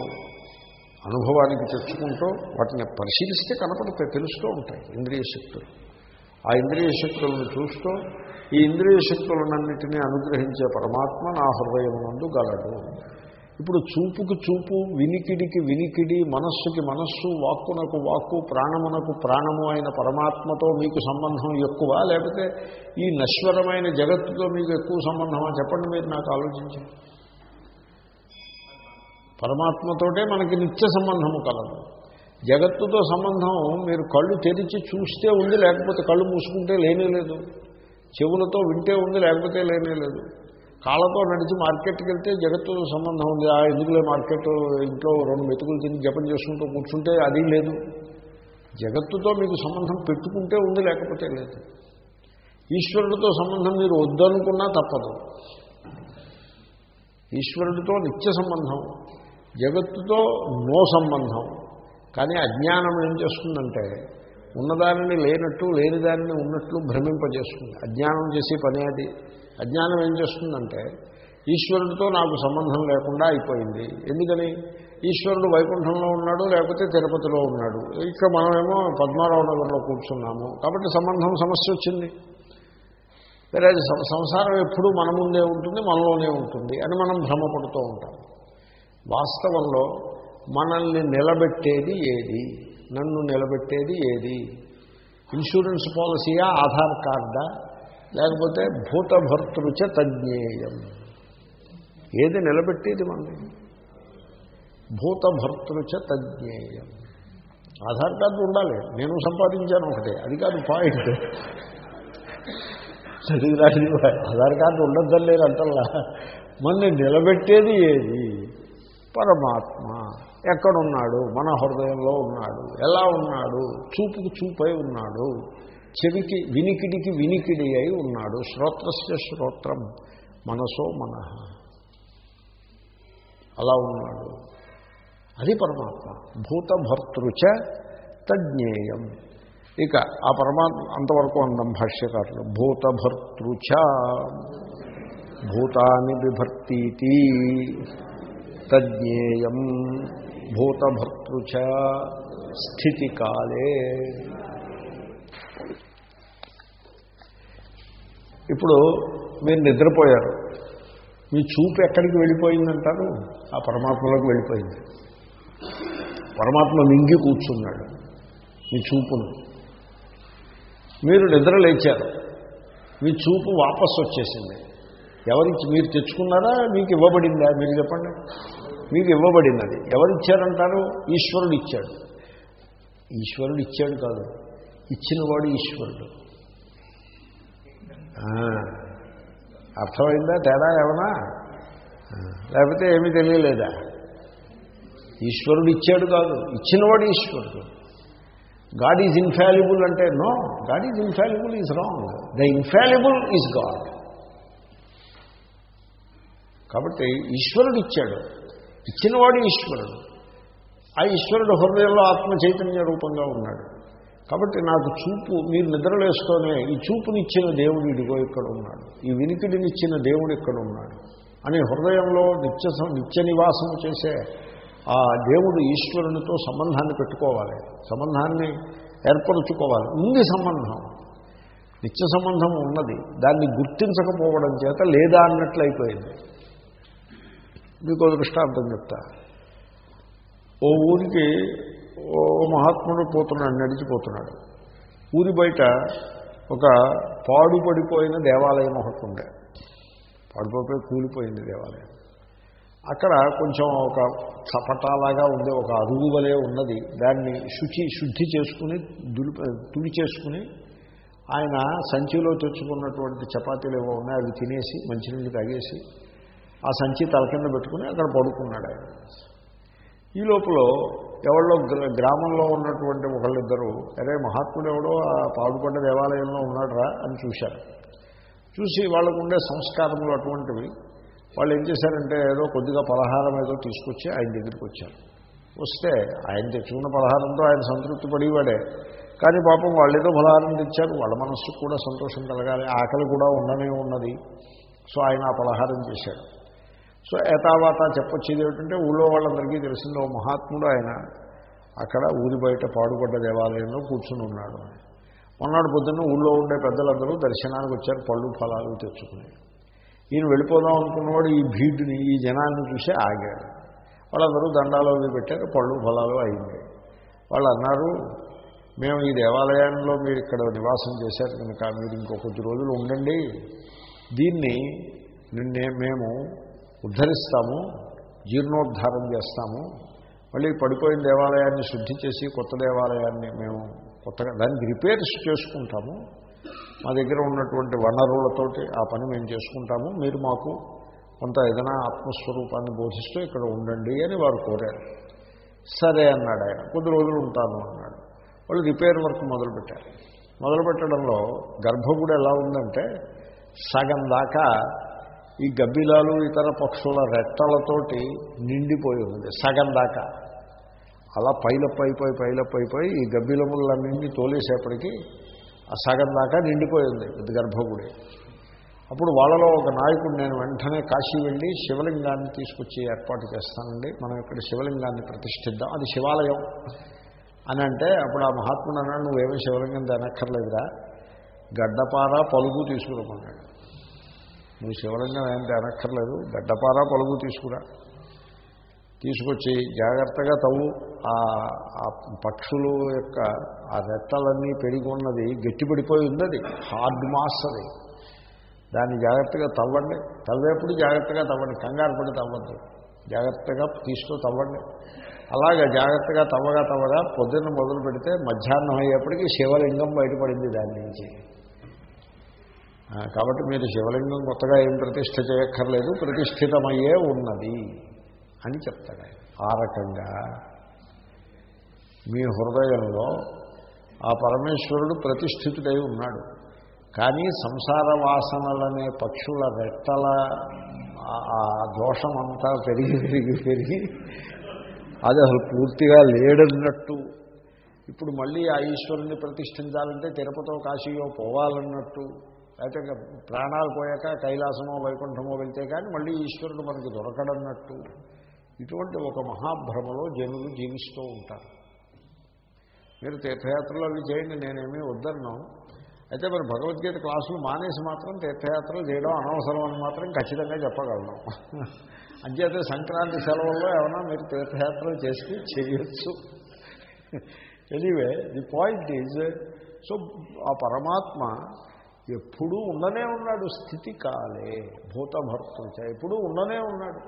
అనుభవానికి తెచ్చుకుంటూ వాటిని పరిశీలిస్తే కనపడితే తెలుస్తూ ఉంటాయి ఇంద్రియ శక్తులు. ఆ ఇంద్రియ శక్తులను చూస్తూ ఈ ఇంద్రియ శక్తులనన్నిటినీ అనుగ్రహించే పరమాత్మ నా హృదయం నందు గలడు. ఇప్పుడు చూపుకు చూపు వినికిడికి వినికిడి మనస్సుకి మనస్సు వాక్కునకు వాక్కు ప్రాణమునకు ప్రాణము అయిన పరమాత్మతో మీకు సంబంధం ఎక్కువ లేకపోతే ఈ నశ్వరమైన జగత్తుతో మీకు ఎక్కువ సంబంధమా? చెప్పండి మీరు నాకు ఆలోచించి. పరమాత్మతోటే మనకి నిత్య సంబంధము కలదు. జగత్తుతో సంబంధం మీరు కళ్ళు తెరిచి చూస్తే ఉంది లేకపోతే కళ్ళు మూసుకుంటే లేనే లేదు. చెవులతో వింటే ఉంది లేకపోతే లేనే లేదు. కాళ్ళతో నడిచి మార్కెట్కి వెళ్తే జగత్తుతో సంబంధం ఉంది. ఆ ఎందుకులే మార్కెట్ ఇంట్లో రెండు మెతుకులు తిని జపం చేసుకుంటూ కూర్చుంటే అది లేదు. జగత్తుతో మీకు సంబంధం పెట్టుకుంటే ఉంది లేకపోతే లేదు. ఈశ్వరుడితో సంబంధం మీరు వద్దనుకున్నా తప్పదు. ఈశ్వరుడితో నిత్య సంబంధం జగత్తుతో నో సంబంధం. కానీ అజ్ఞానం ఏం చేస్తుందంటే ఉన్నదానిని లేనట్టు లేని దానిని ఉన్నట్లు భ్రమింపజేస్తుంది. అజ్ఞానం చేసే పని అది. అజ్ఞానం ఏం చేస్తుందంటే ఈశ్వరుడితో నాకు సంబంధం లేకుండా అయిపోయింది. ఎందుకని? ఈశ్వరుడు వైకుంఠంలో ఉన్నాడు లేకపోతే తిరుపతిలో ఉన్నాడు. ఇక్కడ మనమేమో పద్మారావు నగర్లో కూర్చున్నాము. కాబట్టి సంబంధం సమస్య వచ్చింది. వేరే సంసారం ఎప్పుడూ మన ముందే ఉంటుంది మనలోనే ఉంటుంది అని మనం భ్రమపడుతూ ఉంటాం. వాస్తవంలో మనల్ని నిలబెట్టేది ఏది? నన్ను నిలబెట్టేది ఏది? ఇన్సూరెన్స్ పాలసీయా ఆధార్ కార్డా? లేకపోతే భూతభర్తృచ తజ్ఞేయం. ఏది నిలబెట్టేది మనల్ని భూతభర్తృచ తజ్ఞేయం. ఆధార్ కార్డు ఉండాలి. నేను సంపాదించాను ఒకటే. అది కాదు పాయింట్. చదివి రాని ఆధార్ కార్డు ఉండద్దని లేదు అంటల్లా. మనని నిలబెట్టేది ఏది? పరమాత్మ. ఎక్కడున్నాడు? మన హృదయంలో ఉన్నాడు. ఎలా ఉన్నాడు? చూపుకి చూపై ఉన్నాడు. చెవికి వినికిడికి వినికిడి అయి ఉన్నాడు. శ్రోత్రస్య శ్రోత్రం మనసో మన. అలా ఉన్నాడు. అది పరమాత్మ. భూతభర్తృచ తజ్ఞేయం. ఇక ఆ పరమాత్మ అంతవరకు అందం భాష్యకారులు. భూతభర్తృచ భూతాని బిభర్తీతి తజ్ఞేయం. భూతభర్తృచ స్థితికాలే. ఇప్పుడు మీరు నిద్రపోయారు. మీ చూపు ఎక్కడికి వెళ్ళిపోయిందంటారు? ఆ పరమాత్మలోకి వెళ్ళిపోయింది. పరమాత్మ మింగి కూర్చున్నాడు. మీ చూపును. మీరు నిద్ర లేచారు. మీ చూపు వాపసు వచ్చేసింది. ఎవరికి మీరు తెచ్చుకున్నారా? మీకు ఇవ్వబడిందా? మీరు చెప్పండి. మీకు ఇవ్వబడినది. ఎవరిచ్చారంటారు? ఈశ్వరుడు ఇచ్చాడు ఈశ్వరుడు ఇచ్చాడు కాదు. ఇచ్చినవాడు ఈశ్వరుడు. అర్థమైందా? తేడా ఏమన్నా? లేకపోతే ఏమీ తెలియలేదా? ఈశ్వరుడు ఇచ్చాడు కాదు. ఇచ్చినవాడు ఈశ్వరుడు. గాడ్ ఈజ్ ఇన్ఫాలిబుల్ అంటే no. God is infallible is wrong. The infallible is God. కాబట్టి ఈశ్వరుడు ఇచ్చాడు. ఇచ్చినవాడు ఈశ్వరుడు. ఆ ఈశ్వరుడు హృదయంలో ఆత్మ చైతన్య రూపంగా ఉన్నాడు. కాబట్టి నాకు చూపు మీరు నిద్రలేస్తూనే ఈ చూపునిచ్చిన దేవుడు ఇదిగో ఇక్కడ ఉన్నాడు ఈ వినికిడినిచ్చిన దేవుడు ఇక్కడ ఉన్నాడు అని హృదయంలో నిత్య నిత్య నివాసం చేసే ఆ దేవుడు ఈశ్వరునితో సంబంధాన్ని పెట్టుకోవాలి. సంబంధాన్ని ఏర్పరచుకోవాలి. ఉంది సంబంధం. నిత్య సంబంధం ఉన్నది. దాన్ని గుర్తించకపోవడం చేత లేదా అన్నట్లయిపోయింది మీకు దృష్టాంతం చెప్తా. ఓ ఊరికి ఓ మహాత్ముడు పోతున్నాడు నడిచిపోతున్నాడు. ఊరి బయట ఒక పాడుపడిపోయిన దేవాలయం ఒకటి ఉండే. పాడుపడిపోయి కూలిపోయింది దేవాలయం. అక్కడ కొంచెం ఒక చపటాలాగా ఉండే ఒక అరుగు వలె ఉన్నది. దాన్ని శుచి శుద్ధి చేసుకుని దులిప తుడి చేసుకుని ఆయన సంచిలో తెచ్చుకున్నటువంటి చపాతీలు ఏవో ఉన్నాయి అవి తినేసి మంచినీళ్ళు తాగేసి ఆ సంచి తల కింద పెట్టుకుని అక్కడ పడుకున్నాడు ఆయన. ఈ లోపల ఎవరో గ్రామంలో ఉన్నటువంటి ఒకళ్ళిద్దరూ అరే మహాత్ముడు ఎవడో ఆ పాడుకొండ దేవాలయంలో ఉన్నాడురా అని చూశారు. చూసి వాళ్ళకు ఉండే సంస్కారములు అటువంటివి వాళ్ళు ఏం చేశారంటే ఏదో కొద్దిగా పలహారం ఏదో తీసుకొచ్చి ఆయన దగ్గరికి వచ్చారు. వస్తే ఆయన తెచ్చుకున్న పలహారంతో ఆయన సంతృప్తి పడేవాడే. కానీ పాపం వాళ్ళు ఏదో పలహారం తెచ్చారు వాళ్ళ మనస్సుకు కూడా సంతోషం కలగాలి ఆకలి కూడా ఉండనే ఉన్నది. సో ఆయన ఆ పలహారం చేశాడు. సో ఏతావాత చెప్పొచ్చేది ఏమిటంటే ఊళ్ళో వాళ్ళందరికీ తెలిసింది ఓ మహాత్ముడు ఆయన. అక్కడ ఊరి బయట పాడుపడ్డ దేవాలయంలో కూర్చుని ఉన్నాడు. మొన్నటి పొద్దున్న ఊళ్ళో ఉండే పెద్దలందరూ దర్శనానికి వచ్చారు పళ్ళు ఫలాలు తెచ్చుకుని. ఈయన వెళ్ళిపోదాం అనుకున్నవాడు ఈ భీడ్ని ఈ జనాన్ని చూసి ఆగాడు. వాళ్ళందరూ దండాలు పెట్టారు పళ్ళు ఫలాలు అయింది. వాళ్ళు అన్నారు మేము ఈ దేవాలయంలో మీరు ఇక్కడ నివాసం చేశారు కనుక మీరు ఇంకో కొద్ది రోజులు ఉండండి. దీన్ని నిన్నే మేము ఉద్ధరిస్తాము జీర్ణోద్ధారం చేస్తాము మళ్ళీ పడిపోయిన దేవాలయాన్ని శుద్ధి చేసి కొత్త దేవాలయాన్ని మేము కొత్తగా దానికి రిపేర్స్ చేసుకుంటాము. మా దగ్గర ఉన్నటువంటి వనరులతోటి ఆ పని మేము చేసుకుంటాము. మీరు మాకు కొంత ఏదైనా ఆత్మస్వరూపాన్ని బోధిస్తూ ఇక్కడ ఉండండి అని వారు కోరారు. సరే అన్నాడు ఆయన. కొద్ది రోజులు ఉంటాను అన్నాడు. వాళ్ళు రిపేర్ వర్క్ మొదలుపెట్టారు. మొదలుపెట్టడంలో గర్భగుడి ఎలా ఉందంటే సగం దాకా ఈ గబ్బిలాలు ఇతర పక్షుల రెట్టలతోటి నిండిపోయి ఉంది సగం దాకా. అలా పైలప్ అయిపోయి పైలప్ అయిపోయి ఈ గబ్బిలములన్నింటినీ తోలేసేపటికి ఆ సగం దాకా నిండిపోయింది పెద్ద గర్భగుడి. అప్పుడు వాళ్ళలో ఒక నాయకుడు నేను వెంటనే కాశీ వెళ్ళి శివలింగాన్ని తీసుకొచ్చి ఏర్పాటు చేస్తానండి. మనం ఇక్కడ శివలింగాన్ని ప్రతిష్ఠిద్దాం. అది శివాలయం. అని అంటే అప్పుడు ఆ మహాత్ముడు అన్నాడు నువ్వేమీ శివలింగం తినక్కర్లేదురా. గడ్డపార పలుగు తీసుకురమన్నాడు నువ్వు శివలింగం ఏం తినక్కర్లేదు గడ్డపార పలుగు తీసుకురా. తీసుకొచ్చి జాగ్రత్తగా తవ్వు. ఆ ఆ పక్షులు యొక్క ఆ రెట్టలన్నీ పెరిగి ఉన్నది గట్టిపడిపోయి ఉంది అది హార్డ్ మాస్ అది. దాన్ని జాగ్రత్తగా తవ్వండి. తవ్వేప్పుడు జాగ్రత్తగా తవ్వండి. కంగారు పడి తవ్వద్దు. జాగ్రత్తగా తీస్తూ తవ్వండి. అలాగే జాగ్రత్తగా తవ్వగా తవ్వగా పొద్దున్న మొదలు పెడితే మధ్యాహ్నం అయ్యేప్పటికీ శివలింగం బయటపడింది దాని నుంచి. కాబట్టి మీరు శివలింగం కొత్తగా ఏం ప్రతిష్ట చేయక్కర్లేదు ప్రతిష్ఠితమయ్యే ఉన్నది అని చెప్తాడు ఆయన. ఆ రకంగా మీ హృదయంలో ఆ పరమేశ్వరుడు ప్రతిష్ఠితుడై ఉన్నాడు. కానీ సంసార వాసనలనే పక్షుల రెట్టల ఆ- దోషం అంతా పెరిగి పెరిగి పెరిగి అది అసలు పూర్తిగా లేడన్నట్టు. ఇప్పుడు మళ్ళీ ఆ ఈశ్వరుని ప్రతిష్ఠించాలంటే తిరుపతో కాశీయో పోవాలన్నట్టు. అయితే ప్రాణాలు పోయాక కైలాసమో వైకుంఠమో వెళ్తే కానీ మళ్ళీ ఈశ్వరుడు మనకి దొరకడన్నట్టు. ఇటువంటి ఒక మహాభ్రమలో జనులు జీవిస్తూ ఉంటారు. మీరు తీర్థయాత్రలు అవి చేయండి నేనేమీ వద్దన్నాం. అయితే మరి భగవద్గీత క్లాసులు మానేసి మాత్రం తీర్థయాత్రలు చేయడం అనవసరం అని మాత్రం ఖచ్చితంగా చెప్పగలను. అంచేతే సంక్రాంతి సెలవుల్లో ఏమైనా మీరు తీర్థయాత్రలు చేసి చేయొచ్చు. Anyway the point is so ఆ పరమాత్మ ఎప్పుడూ ఉండనే ఉన్నాడు స్థితి కాలే భూతభర్తృచ ఎప్పుడూ ఉండనే ఉన్నాడు.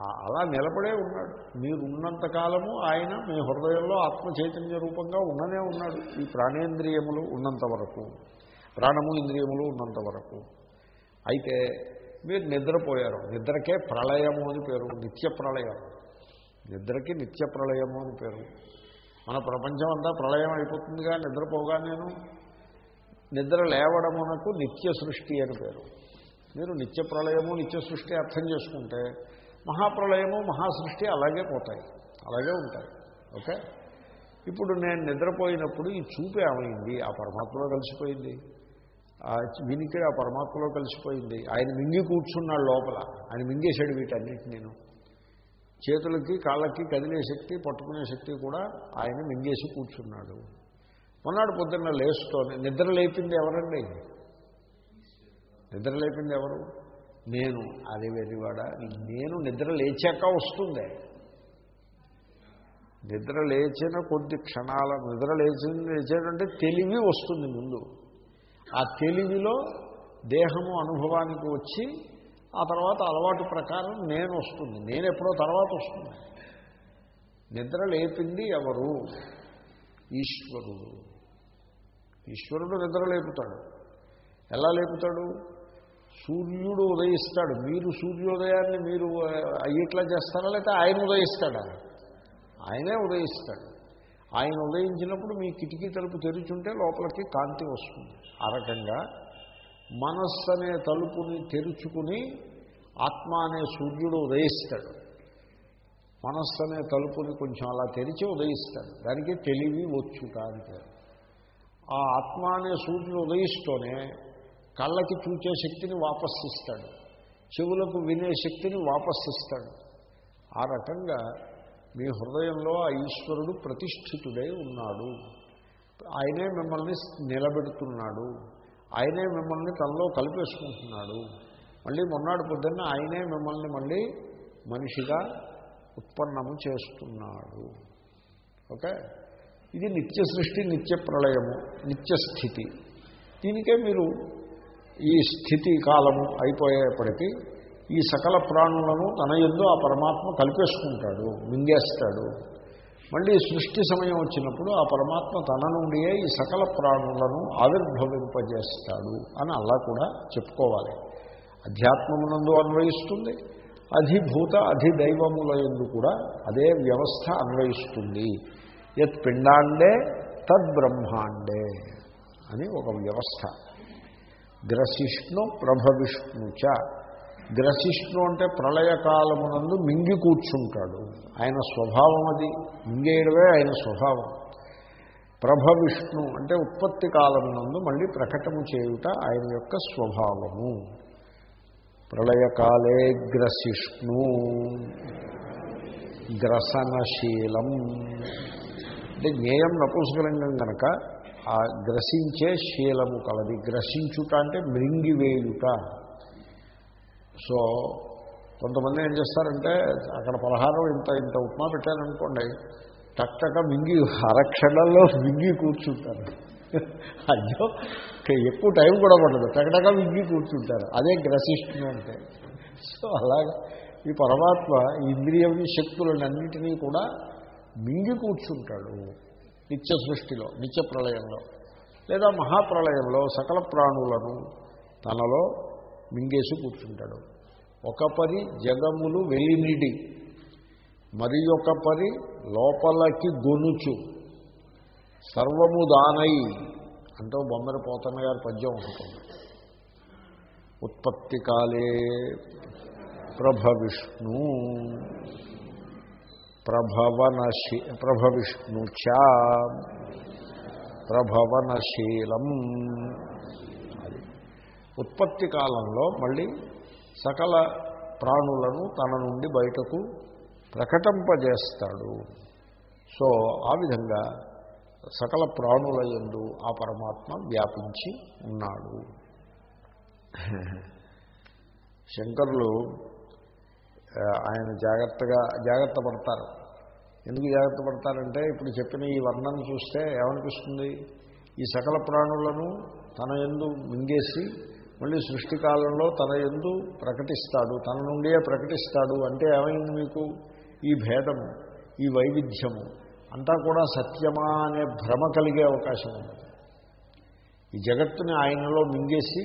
అలా నిలబడే ఉన్నాడు. మీరు ఉన్నంత కాలము ఆయన మీ హృదయంలో ఆత్మ చైతన్య రూపంగా ఉండనే ఉన్నాడు. ఈ ప్రాణేంద్రియములు ఉన్నంత వరకు ప్రాణము ఇంద్రియములు ఉన్నంత వరకు. అయితే మీరు నిద్రపోయారు. నిద్రకే ప్రళయము అని పేరు నిత్య ప్రళయం. నిద్రకి నిత్య ప్రళయము అని పేరు. మన ప్రపంచం అంతా ప్రళయం అయిపోతుందిగా నిద్రపోగా నేను? నిద్ర లేవడమునకు నిత్య సృష్టి అని పేరు. మీరు నిత్య ప్రళయము నిత్య సృష్టి అర్థం చేసుకుంటే మహాప్రళయము మహాసృష్టి అలాగే పోతాయి అలాగే ఉంటాయి. ఓకే? ఇప్పుడు నేను నిద్రపోయినప్పుడు ఈ చూపు ఏమైంది? ఆ పరమాత్మలో కలిసిపోయింది. వినికి ఆ పరమాత్మలో కలిసిపోయింది. ఆయన మింగి కూర్చున్నాడు లోపల. ఆయన మింగేశాడు వీటన్నిటి నేను. చేతులకి కాళ్ళకి కదిలే శక్తి పట్టుకునే శక్తి కూడా ఆయన మింగేసి కూర్చున్నాడు. మొన్నాడు పొద్దున్న లేస్తూనే నిద్ర లేపింది ఎవరండి? నిద్ర లేపింది ఎవరు? నేను. అది వెరివాడ నేను నిద్ర లేచాక వస్తుంది. నిద్ర లేచిన కొద్ది క్షణాల నిద్ర లేచింది లేచేటంటే తెలివి వస్తుంది ముందు. ఆ తెలివిలో దేహము అనుభవానికి వచ్చి ఆ తర్వాత అలవాటు ప్రకారం నేను వస్తుంది. నేను ఎప్పుడో తర్వాత వస్తుంది. నిద్ర లేపింది ఎవరు? ఈశ్వరుడు. ఈశ్వరుడు నిద్ర లేపుతాడు. ఎలా లేపుతాడు? సూర్యుడు ఉదయిస్తాడు. మీరు సూర్యోదయాన్ని మీరు అయ్యేట్లా చేస్తారా? లేకపోతే ఆయన ఉదయిస్తాడా? ఆయనే ఉదయిస్తాడు. ఆయన ఉదయించినప్పుడు మీ కిటికీ తలుపు తెరుచుంటే లోపలికి కాంతి వస్తుంది. ఆ రకంగా మనస్సు అనే తలుపుని తెరుచుకుని ఆత్మ అనే సూర్యుడు ఉదయిస్తాడు. మనస్సు అనే తలుపుని కొంచెం అలా తెరిచి ఉదయిస్తాడు. దానికి తెలివి వచ్చుట అని పేరు ఆ ఆత్మ అనే సూర్యుని ఉదయిస్తూనే కళ్ళకి చూచే శక్తిని వాపస్సిస్తాడు చెవులకు వినే శక్తిని వాపస్సిస్తాడు ఆ రకంగా మీ హృదయంలో ఆ ఈశ్వరుడు ప్రతిష్ఠితుడై ఉన్నాడు. ఆయనే మిమ్మల్ని నిలబెడుతున్నాడు. ఆయనే మిమ్మల్ని తనలో కలిపేసుకుంటున్నాడు. మళ్ళీ మొన్నాడు పొద్దున్న ఆయనే మిమ్మల్ని మళ్ళీ మనిషిగా ఉత్పన్నము చేస్తున్నాడు. ఓకే? ఇది నిత్య సృష్టి నిత్య ప్రళయము నిత్య స్థితి. దీనికే మీరు ఈ స్థితి కాలము అయిపోయేప్పటికీ ఈ సకల ప్రాణులను తన ఎందు ఆ పరమాత్మ కలిపేసుకుంటాడు మింగేస్తాడు. మళ్ళీ సృష్టి సమయం వచ్చినప్పుడు ఆ పరమాత్మ తన నుండియే ఈ సకల ప్రాణులను ఆవిర్భవింపజేస్తాడు అని అలా కూడా చెప్పుకోవాలి. అధ్యాత్మమునందు అన్వయిస్తుంది అధిభూత అధిదైవముల ఎందు కూడా అదే వ్యవస్థ అన్వయిస్తుంది. యత్ పిండాండే తద్బ్రహ్మాండే అని ఒక వ్యవస్థ. గ్రసిష్ణు ప్రభవిష్ణు చ. గ్రసిష్ణు అంటే ప్రళయకాలమునందు మింగి కూర్చుంటాడు. ఆయన స్వభావం అది. మింగేయడమే ఆయన స్వభావం. ప్రభవిష్ణు అంటే ఉత్పత్తి కాలమునందు మళ్ళీ ప్రకటము చేయుట ఆయన యొక్క స్వభావము. ప్రళయకాలే గ్రసిష్ణు. గ్రసనశీలం. అంటే జ్ఞేయం నపుంసకలింగం కనుక ఆ గ్రసించే శీలము కలది. గ్రసించుట అంటే మృంగివేయుట. సో కొంతమంది ఏం చేస్తారంటే అక్కడ పలహారం ఇంత ఇంత ఉప్మా పెట్టారనుకోండి టక్టక మింగి అరక్షణల్లో మింగి కూర్చుంటారు. అయ్యో ఎక్కువ టైం కూడా పడదు టకటక మింగి కూర్చుంటారు. అదే గ్రసిస్తుంది అంటే. సో అలాగే ఈ పరమాత్మ ఇంద్రియ శక్తులన్నింటినీ కూడా మింగి కూర్చుంటాడు నిత్య సృష్టిలో నిత్య ప్రళయంలో. లేదా మహాప్రళయంలో సకల ప్రాణులను తనలో మింగేసి కూర్చుంటాడు. ఒక పరి జగములు వెలినిడి మరి ఒక పరి లోపలకి గొనుచు. సర్వము దానై అంటూ బొమ్మర పోతన్న గారి పద్యం ఉంటుంది. ఉత్పత్తి కాలే ప్రభ విష్ణు. ప్రభవనశీ ప్రభవిష్ణు ప్రభవనశీలం. అది. ఉత్పత్తి కాలంలో మళ్ళీ సకల ప్రాణులను తన నుండి బయటకు ప్రకటింపజేస్తాడు. సో ఆ విధంగా సకల ప్రాణుల ఎందు ఆ పరమాత్మ వ్యాపించి ఉన్నాడు. శంకరులు ఆయన జాగ్రత్తగా జాగ్రత్త పడతారు. ఎందుకు జాగ్రత్త పడతారంటే ఇప్పుడు చెప్పిన ఈ వర్ణన చూస్తే ఏమనిపిస్తుంది? ఈ సకల ప్రాణులను తన ఎందు మింగేసి మళ్ళీ సృష్టికాలంలో తన ఎందు ప్రకటిస్తాడు తన నుండియే ప్రకటిస్తాడు అంటే ఏమైంది మీకు? ఈ భేదము ఈ వైవిధ్యము అంతా కూడా సత్యమా అనే భ్రమ కలిగే అవకాశం ఉంది. ఈ జగత్తుని ఆయనలో మింగేసి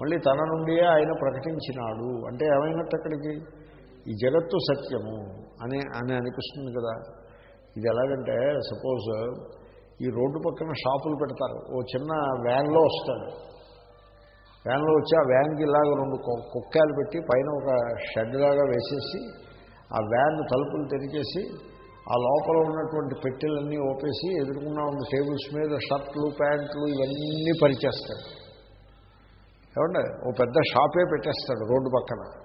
మళ్ళీ తన నుండియే ఆయన ప్రకటించినాడు అంటే ఏమైనట్టు అక్కడికి ఈ జగత్తు సత్యము అని అని అనిపిస్తుంది కదా. ఇది ఎలాగంటే సపోజ్ ఈ రోడ్డు పక్కన షాపులు పెడతారు. ఓ చిన్న వ్యాన్లో వస్తాడు. వ్యాన్లో వచ్చి ఆ వ్యాన్కి ఇలాగ రెండు కుక్కాలు పెట్టి పైన ఒక షెడ్ లాగా వేసేసి ఆ వ్యాన్ తలుపులు తెరిచేసి ఆ లోపల ఉన్నటువంటి పెట్టెలన్నీ ఓపేసి ఎదుర్కొన్న ఉన్న టేబుల్స్ మీద షర్ట్లు ప్యాంట్లు ఇవన్నీ పరిచేస్తాడు. ఏమంటే ఓ పెద్ద షాపే పెట్టేస్తాడు రోడ్డు పక్కన.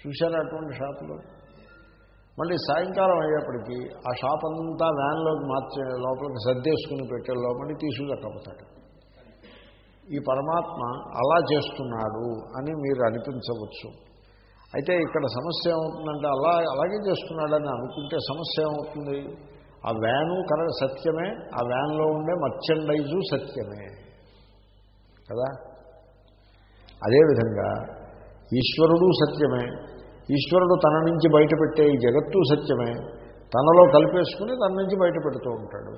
చూశారా అటువంటి షాపులు? మళ్ళీ సాయంకాలం అయ్యేప్పటికీ ఆ షాప్ అంతా వ్యాన్లోకి మార్చే లోపలికి సర్దేసుకుని పెట్టే లోపలి తీసుకుదక్కపోతాడు ఈ పరమాత్మ అలా చేస్తున్నాడు అని మీరు అనిపించవచ్చు. అయితే ఇక్కడ సమస్య ఏమవుతుందంటే అలా అలాగే చేస్తున్నాడని అనుకుంటే సమస్య ఏమవుతుంది? ఆ వ్యాను కర సత్యమే ఆ వ్యాన్లో ఉండే మర్చెండైజు సత్యమే. కదా? అదేవిధంగా ఈశ్వరుడు సత్యమే ఈశ్వరుడు తన నుంచి బయటపెట్టే ఈ జగత్తు సత్యమే. తనలో కలిపేసుకుని తన నుంచి బయట పెడుతూ ఉంటాడు.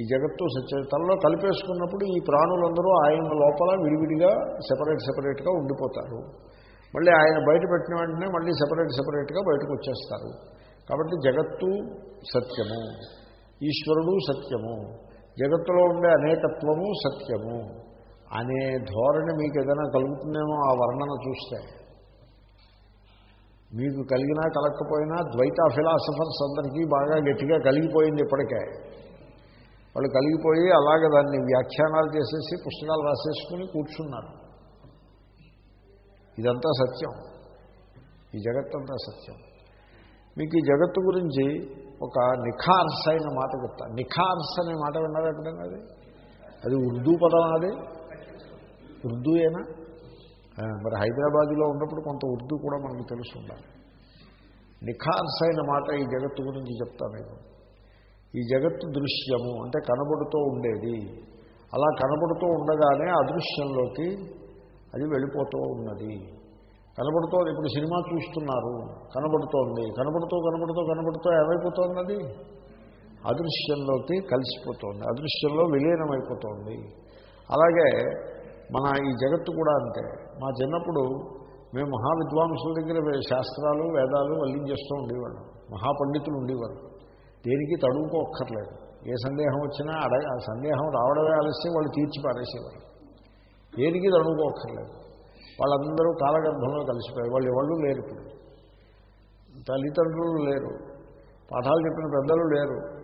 ఈ జగత్తు సత్యం తనలో కలిపేసుకున్నప్పుడు ఈ ప్రాణులందరూ ఆయన లోపల విడివిడిగా సెపరేట్ సెపరేట్గా ఉండిపోతారు. మళ్ళీ ఆయన బయట పెట్టిన వెంటనే మళ్ళీ సెపరేట్ సెపరేట్గా బయటకు వచ్చేస్తారు. కాబట్టి జగత్తు సత్యము. ఈశ్వరుడు సత్యము. జగత్తులో ఉండే అనేకత్వము సత్యము. అనే ధోరణి మీకు ఏదైనా కలుగుతుందేమో ఆ వర్ణన చూస్తే. మీకు కలిగినా కలగకపోయినా ద్వైత ఫిలాసఫర్స్ అందరికీ బాగా గట్టిగా కలిగిపోయింది ఇప్పటికే. వాళ్ళు కలిగిపోయి అలాగే దాన్ని వ్యాఖ్యానాలు చేసేసి పుస్తకాలు రాసేసుకుని కూర్చున్నారు. ఇదంతా సత్యం. ఈ జగత్తంతా సత్యం. మీకు ఈ జగత్తు గురించి ఒక నిఖార్స్ అయిన మాట చెప్తా. నిఖార్స్ అనే మాట విన్నారు ఎక్కడైనా అది? అది ఉర్దూ పదం అది? ఉర్దూ ఏనా మరి హైదరాబాదులో ఉన్నప్పుడు కొంత ఉర్దూ కూడా మనకు తెలుసు ఉండాలి. నిఖార్స్ అయిన మాట ఈ జగత్తు గురించి చెప్తా నేను. ఈ జగత్తు దృశ్యము అంటే కనబడుతూ ఉండేది. అలా కనబడుతూ ఉండగానే అదృశ్యంలోకి అది వెళ్ళిపోతూ ఉన్నది. కనబడుతూ ఇప్పుడు సినిమా చూస్తున్నారు. కనబడుతోంది కనబడుతూ కనబడుతూ కనబడుతూ ఏమైపోతోంది? అదృశ్యంలోకి కలిసిపోతుంది అదృశ్యంలో విలీనమైపోతుంది. అలాగే మన ఈ జగత్తు కూడా అంతే. మా చిన్నప్పుడు మేము మహావిద్వాంసుల దగ్గర శాస్త్రాలు వేదాలు వల్లించేస్తూ ఉండేవాళ్ళం. మహాపండితులు ఉండేవారు. దేనికి తడువుకోక్కర్లేదు. ఏ సందేహం వచ్చినా అడ ఆ సందేహం రావడమే ఆలస్యం వాళ్ళు తీర్చి పారేసేవారు. దేనికి తడువుకోక్కర్లేదు. వాళ్ళందరూ కాలగర్భంలో కలిసిపోయారు. వాళ్ళు ఎవళ్ళు లేరు ఇప్పుడు. తల్లిదండ్రులు లేరు. పాఠాలు చెప్పిన పెద్దలు లేరు.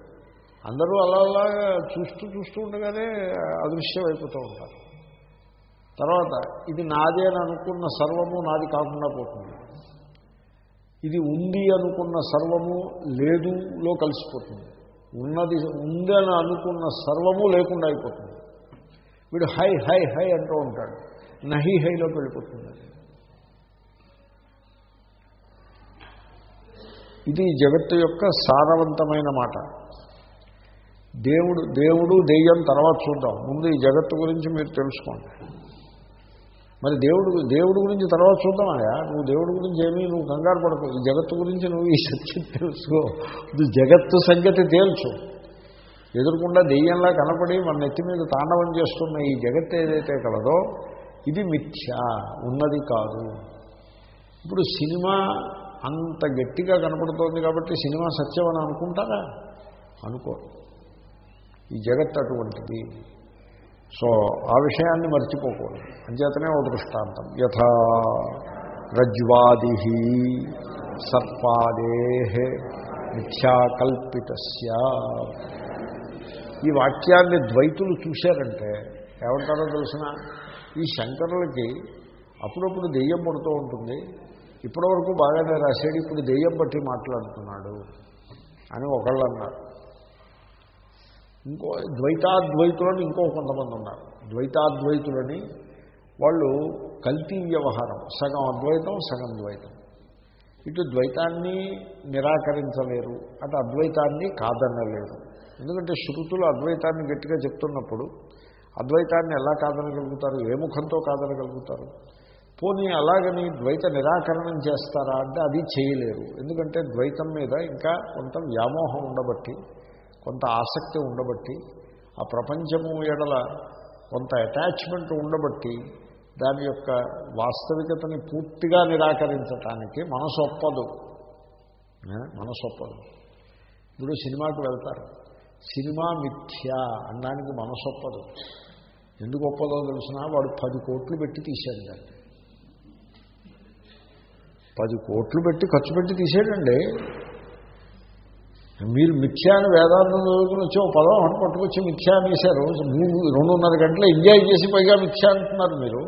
అందరూ అలా అలాగా చూస్తూ చూస్తూ ఉండగానే అదృశ్యం అయిపోతూ ఉంటారు. తర్వాత ఇది నాదే అని అనుకున్న సర్వము నాది కాకుండా పోతుంది. ఇది ఉంది అనుకున్న సర్వము లేదులో కలిసిపోతుంది. ఉన్నది ఉంది అని అనుకున్న సర్వము లేకుండా అయిపోతుంది. వీడు హై హై హై అంటూ ఉంటాడు. నహి హైలోకి వెళ్ళిపోతుంది. ఇది జగత్తు యొక్క సారవంతమైన మాట. దేవుడు దేవుడు దెయ్యం తర్వాత చూద్దాం. ముందు ఈ జగత్తు గురించి మీరు తెలుసుకోండి. మరి దేవుడు దేవుడి గురించి తర్వాత చూద్దామయ్యా నువ్వు దేవుడి గురించి ఏమీ నువ్వు కంగారు పడకు. ఈ జగత్తు గురించి నువ్వు ఈ సత్యం తెలుసుకో. నువ్వు జగత్తు సంగతి తేల్చు. ఎదురుకుండా దెయ్యంలా కనపడి మన నెత్తి మీద తాండవం చేస్తున్న ఈ జగత్తు ఏదైతే కలదో ఇది మిథ్య. ఉన్నది కాదు. ఇప్పుడు సినిమా అంత గట్టిగా కనపడుతోంది కాబట్టి సినిమా సత్యం అని అనుకుంటారా? అనుకో ఈ జగత్ అటువంటిది సో ఆ విషయాన్ని మర్చిపోకూడదు. అంచేతనే ఓ దృష్టాంతం. యథా రజ్వాది సర్పాదే మిథ్యాకల్పితస్య. ఈ వాక్యాన్ని ద్వైతులు చూశారంటే ఏమంటారో తెలిసిన? ఈ శంకరులకి అప్పుడప్పుడు దెయ్యం పడుతూ ఉంటుంది. ఇప్పటివరకు బాగానే రాశాడు ఇప్పుడు దెయ్యం బట్టి మాట్లాడుతున్నాడు అని ఒకళ్ళు అన్నారు ఇంకో ద్వైతాద్వైతులని ఇంకో కొంతమంది ఉన్నారు. ద్వైతాద్వైతులని వాళ్ళు కల్తీ వ్యవహారం సగం అద్వైతం సగం ద్వైతం. ఇటు ద్వైతాన్ని నిరాకరించలేరు అటు అద్వైతాన్ని కాదనలేరు. ఎందుకంటే శృతులు అద్వైతాన్ని గట్టిగా చెప్తున్నప్పుడు అద్వైతాన్ని ఎలా కాదనగలుగుతారు ఏ ముఖంతో కాదనగలుగుతారు? పోనీ అలాగని ద్వైత నిరాకరణం చేస్తారా అంటే అది చేయలేరు. ఎందుకంటే ద్వైతం మీద ఇంకా కొంత వ్యామోహం ఉండబట్టి కొంత ఆసక్తి ఉండబట్టి ఆ ప్రపంచము ఎడల కొంత అటాచ్మెంట్ ఉండబట్టి దాని యొక్క వాస్తవికతని పూర్తిగా నిరాకరించటానికి మనసు ఒప్పదు. మనసు ఒప్పదు. ఇప్పుడు సినిమాకి వెళ్తారు. సినిమా మిథ్య అనడానికి మనసు ఒప్పదు. ఎందుకు ఒప్పదో తెలిసినా? వాడు పది కోట్లు పెట్టి తీశాడు దాన్ని. పది కోట్లు పెట్టి ఖర్చు పెట్టి తీసేయండి మీరు మిథ్యా అని వేదాంతం చదువుకుని వచ్చి ఒక పదం ఒకటి పట్టుకొచ్చి మిథ్యా అనేసారు రెండున్నర గంటలు ఎంజాయ్ చేసి పైగా మిథ్యా అంటున్నారు మీరు.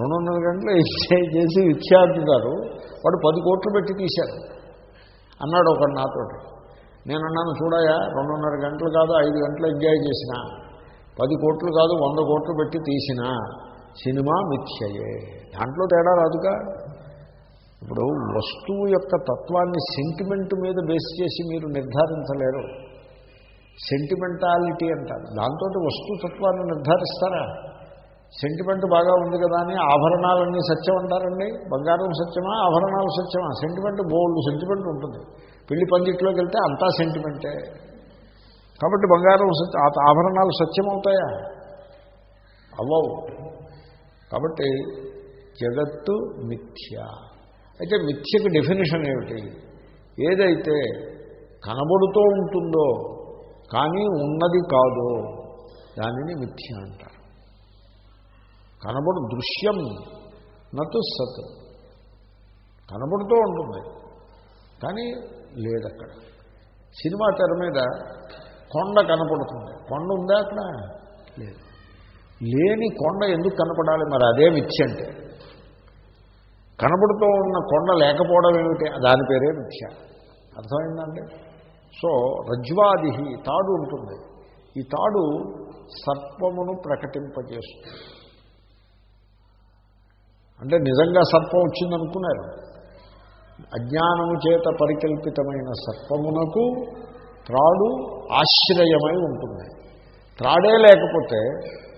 రెండున్నర గంటలు ఎంజాయ్ చేసి మిథ్యా అంటున్నారు. వాడు పది కోట్లు పెట్టి తీశారు. అన్నాడు ఒకడు నాతోటి. నేను అన్నాను చూడయా రెండున్నర గంటలు కాదు ఐదు గంటలు ఎంజాయ్ చేసిన. పది కోట్లు కాదు వంద కోట్లు పెట్టి తీసిన. సినిమా మిథ్యయే. దాంట్లో తేడా రాదుగా? ఇప్పుడు వస్తువు యొక్క తత్వాన్ని సెంటిమెంట్ మీద బేస్ చేసి మీరు నిర్ధారించలేరు. సెంటిమెంటాలిటీ అంటారు. దాంతో వస్తుతత్వాన్ని నిర్ధారిస్తారా? సెంటిమెంట్ బాగా ఉంది కదా అని ఆభరణాలన్నీ సత్యం అంటారండి? బంగారం సత్యమా? ఆభరణాలు సత్యమా? సెంటిమెంట్ బోల్డ్ సెంటిమెంట్ ఉంటుంది. పెళ్ళి పందిట్లోకి వెళ్తే అంతా సెంటిమెంటే కాబట్టి బంగారం సత్యం ఆభరణాలు సత్యం అవుతాయా అవ్వవు. కాబట్టి జగత్తు మిథ్య. అయితే మిథ్యకు డెఫినేషన్ ఏమిటి? ఏదైతే కనబడుతూ ఉంటుందో కానీ ఉన్నది కాదో దానిని మిథ్య అంటారు. కనబడు దృశ్యం నటు సత్. కనబడుతూ ఉంటుంది కానీ లేదక్కడ. సినిమా తెర మీద కొండ కనపడుతుంది. కొండ ఉందా అక్కడ? లేదు. లేని కొండ ఎందుకు కనపడాలి? మరి అదే మిథ్య అంటే. కనబడుతూ ఉన్న కొండ లేకపోవడం ఏమిటి? దాని పేరే మిథ్య అర్థమైందండి? సో రజ్వాది తాడు ఉంటుంది. ఈ తాడు సర్పమును ప్రకటింపజేస్తుంది. అంటే నిజంగా సర్పం వచ్చిందనుకున్నారు. అజ్ఞానము చేత పరికల్పితమైన సర్పమునకు త్రాడు ఆశ్రయమై ఉంటుంది. త్రాడే లేకపోతే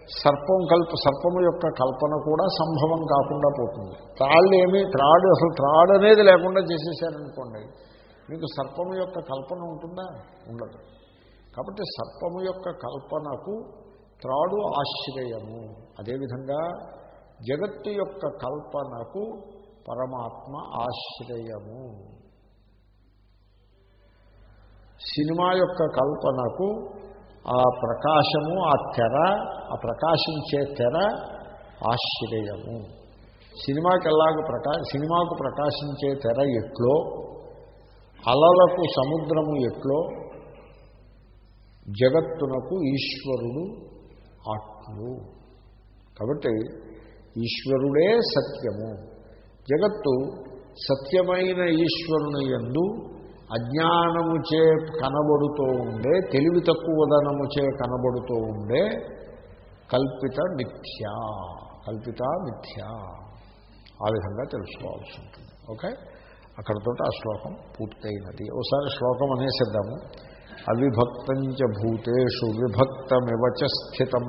సర్పం కల్ప సర్పము యొక్క కల్పన కూడా సంభవం కాకుండా పోతుంది. త్రాళ్ళు ఏమీ త్రాడు అసలు త్రాడు అనేది లేకుండా చేసేసారనుకోండి మీకు సర్పము యొక్క కల్పన ఉంటుందా? ఉండదు. కాబట్టి సర్పము యొక్క కల్పనకు త్రాడు ఆశ్రయము. అదేవిధంగా జగత్తు యొక్క కల్పనకు పరమాత్మ ఆశ్రయము. సినిమా యొక్క కల్పనకు ఆ ప్రకాశము ఆ తెర ఆ ప్రకాశించే తెర ఆశ్రయము. సినిమాకి ఎలాగ ప్రకా సినిమాకు ప్రకాశించే తెర ఎట్లో అలలకు సముద్రము ఎట్లో జగత్తునకు ఈశ్వరుడు ఆత్ము కాబట్టి ఈశ్వరుడే సత్యము. జగత్తు సత్యమైన ఈశ్వరుని ఎందు అజ్ఞానముచే కనబడుతూ ఉండే తెలివి తక్కువదనముచే కనబడుతూ ఉండే కల్పిత మిథ్య. కల్పిత మిథ్య. ఆ విధంగా తెలుసుకోవాల్సి ఉంటుంది. ఓకే? అక్కడతో ఆ శ్లోకం పూర్తయినది. ఒకసారి శ్లోకం అనేసిద్దాము. అవిభక్తంచ భూతేషు విభక్తమివచ స్థితం.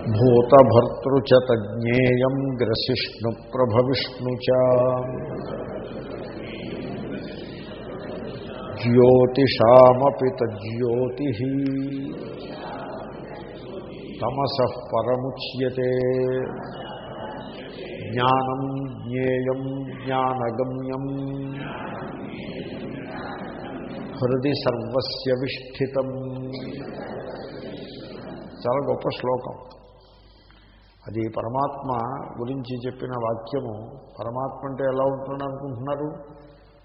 భూతభర్తృచ తజ్ఞేయం గ్రసిష్ణు ప్రభవిష్ణు జ్యోతిషామపి తజ్యోతి. తమస పరముచ్యతే. జ్ఞానం జ్ఞేయం జ్ఞానగమ్యం. హృది సర్వస్య విష్ఠితం. చాలా గొప్ప శ్లోకం. అది పరమాత్మ గురించి చెప్పిన వాక్యము. పరమాత్మ అంటే ఎలా ఉంటుంది అనుకుంటున్నారు?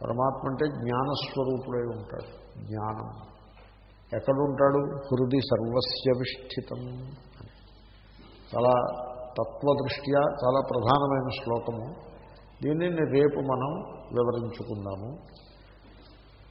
పరమాత్మ అంటే జ్ఞానస్వరూపుడై ఉంటాడు. జ్ఞానం. ఎక్కడుంటాడు? హృది సర్వస్య విష్ఠితం చాలా తత్వదృష్ట్యా చాలా ప్రధానమైన శ్లోకము. దీనిని రేపు మనం వివరించుకుందాము.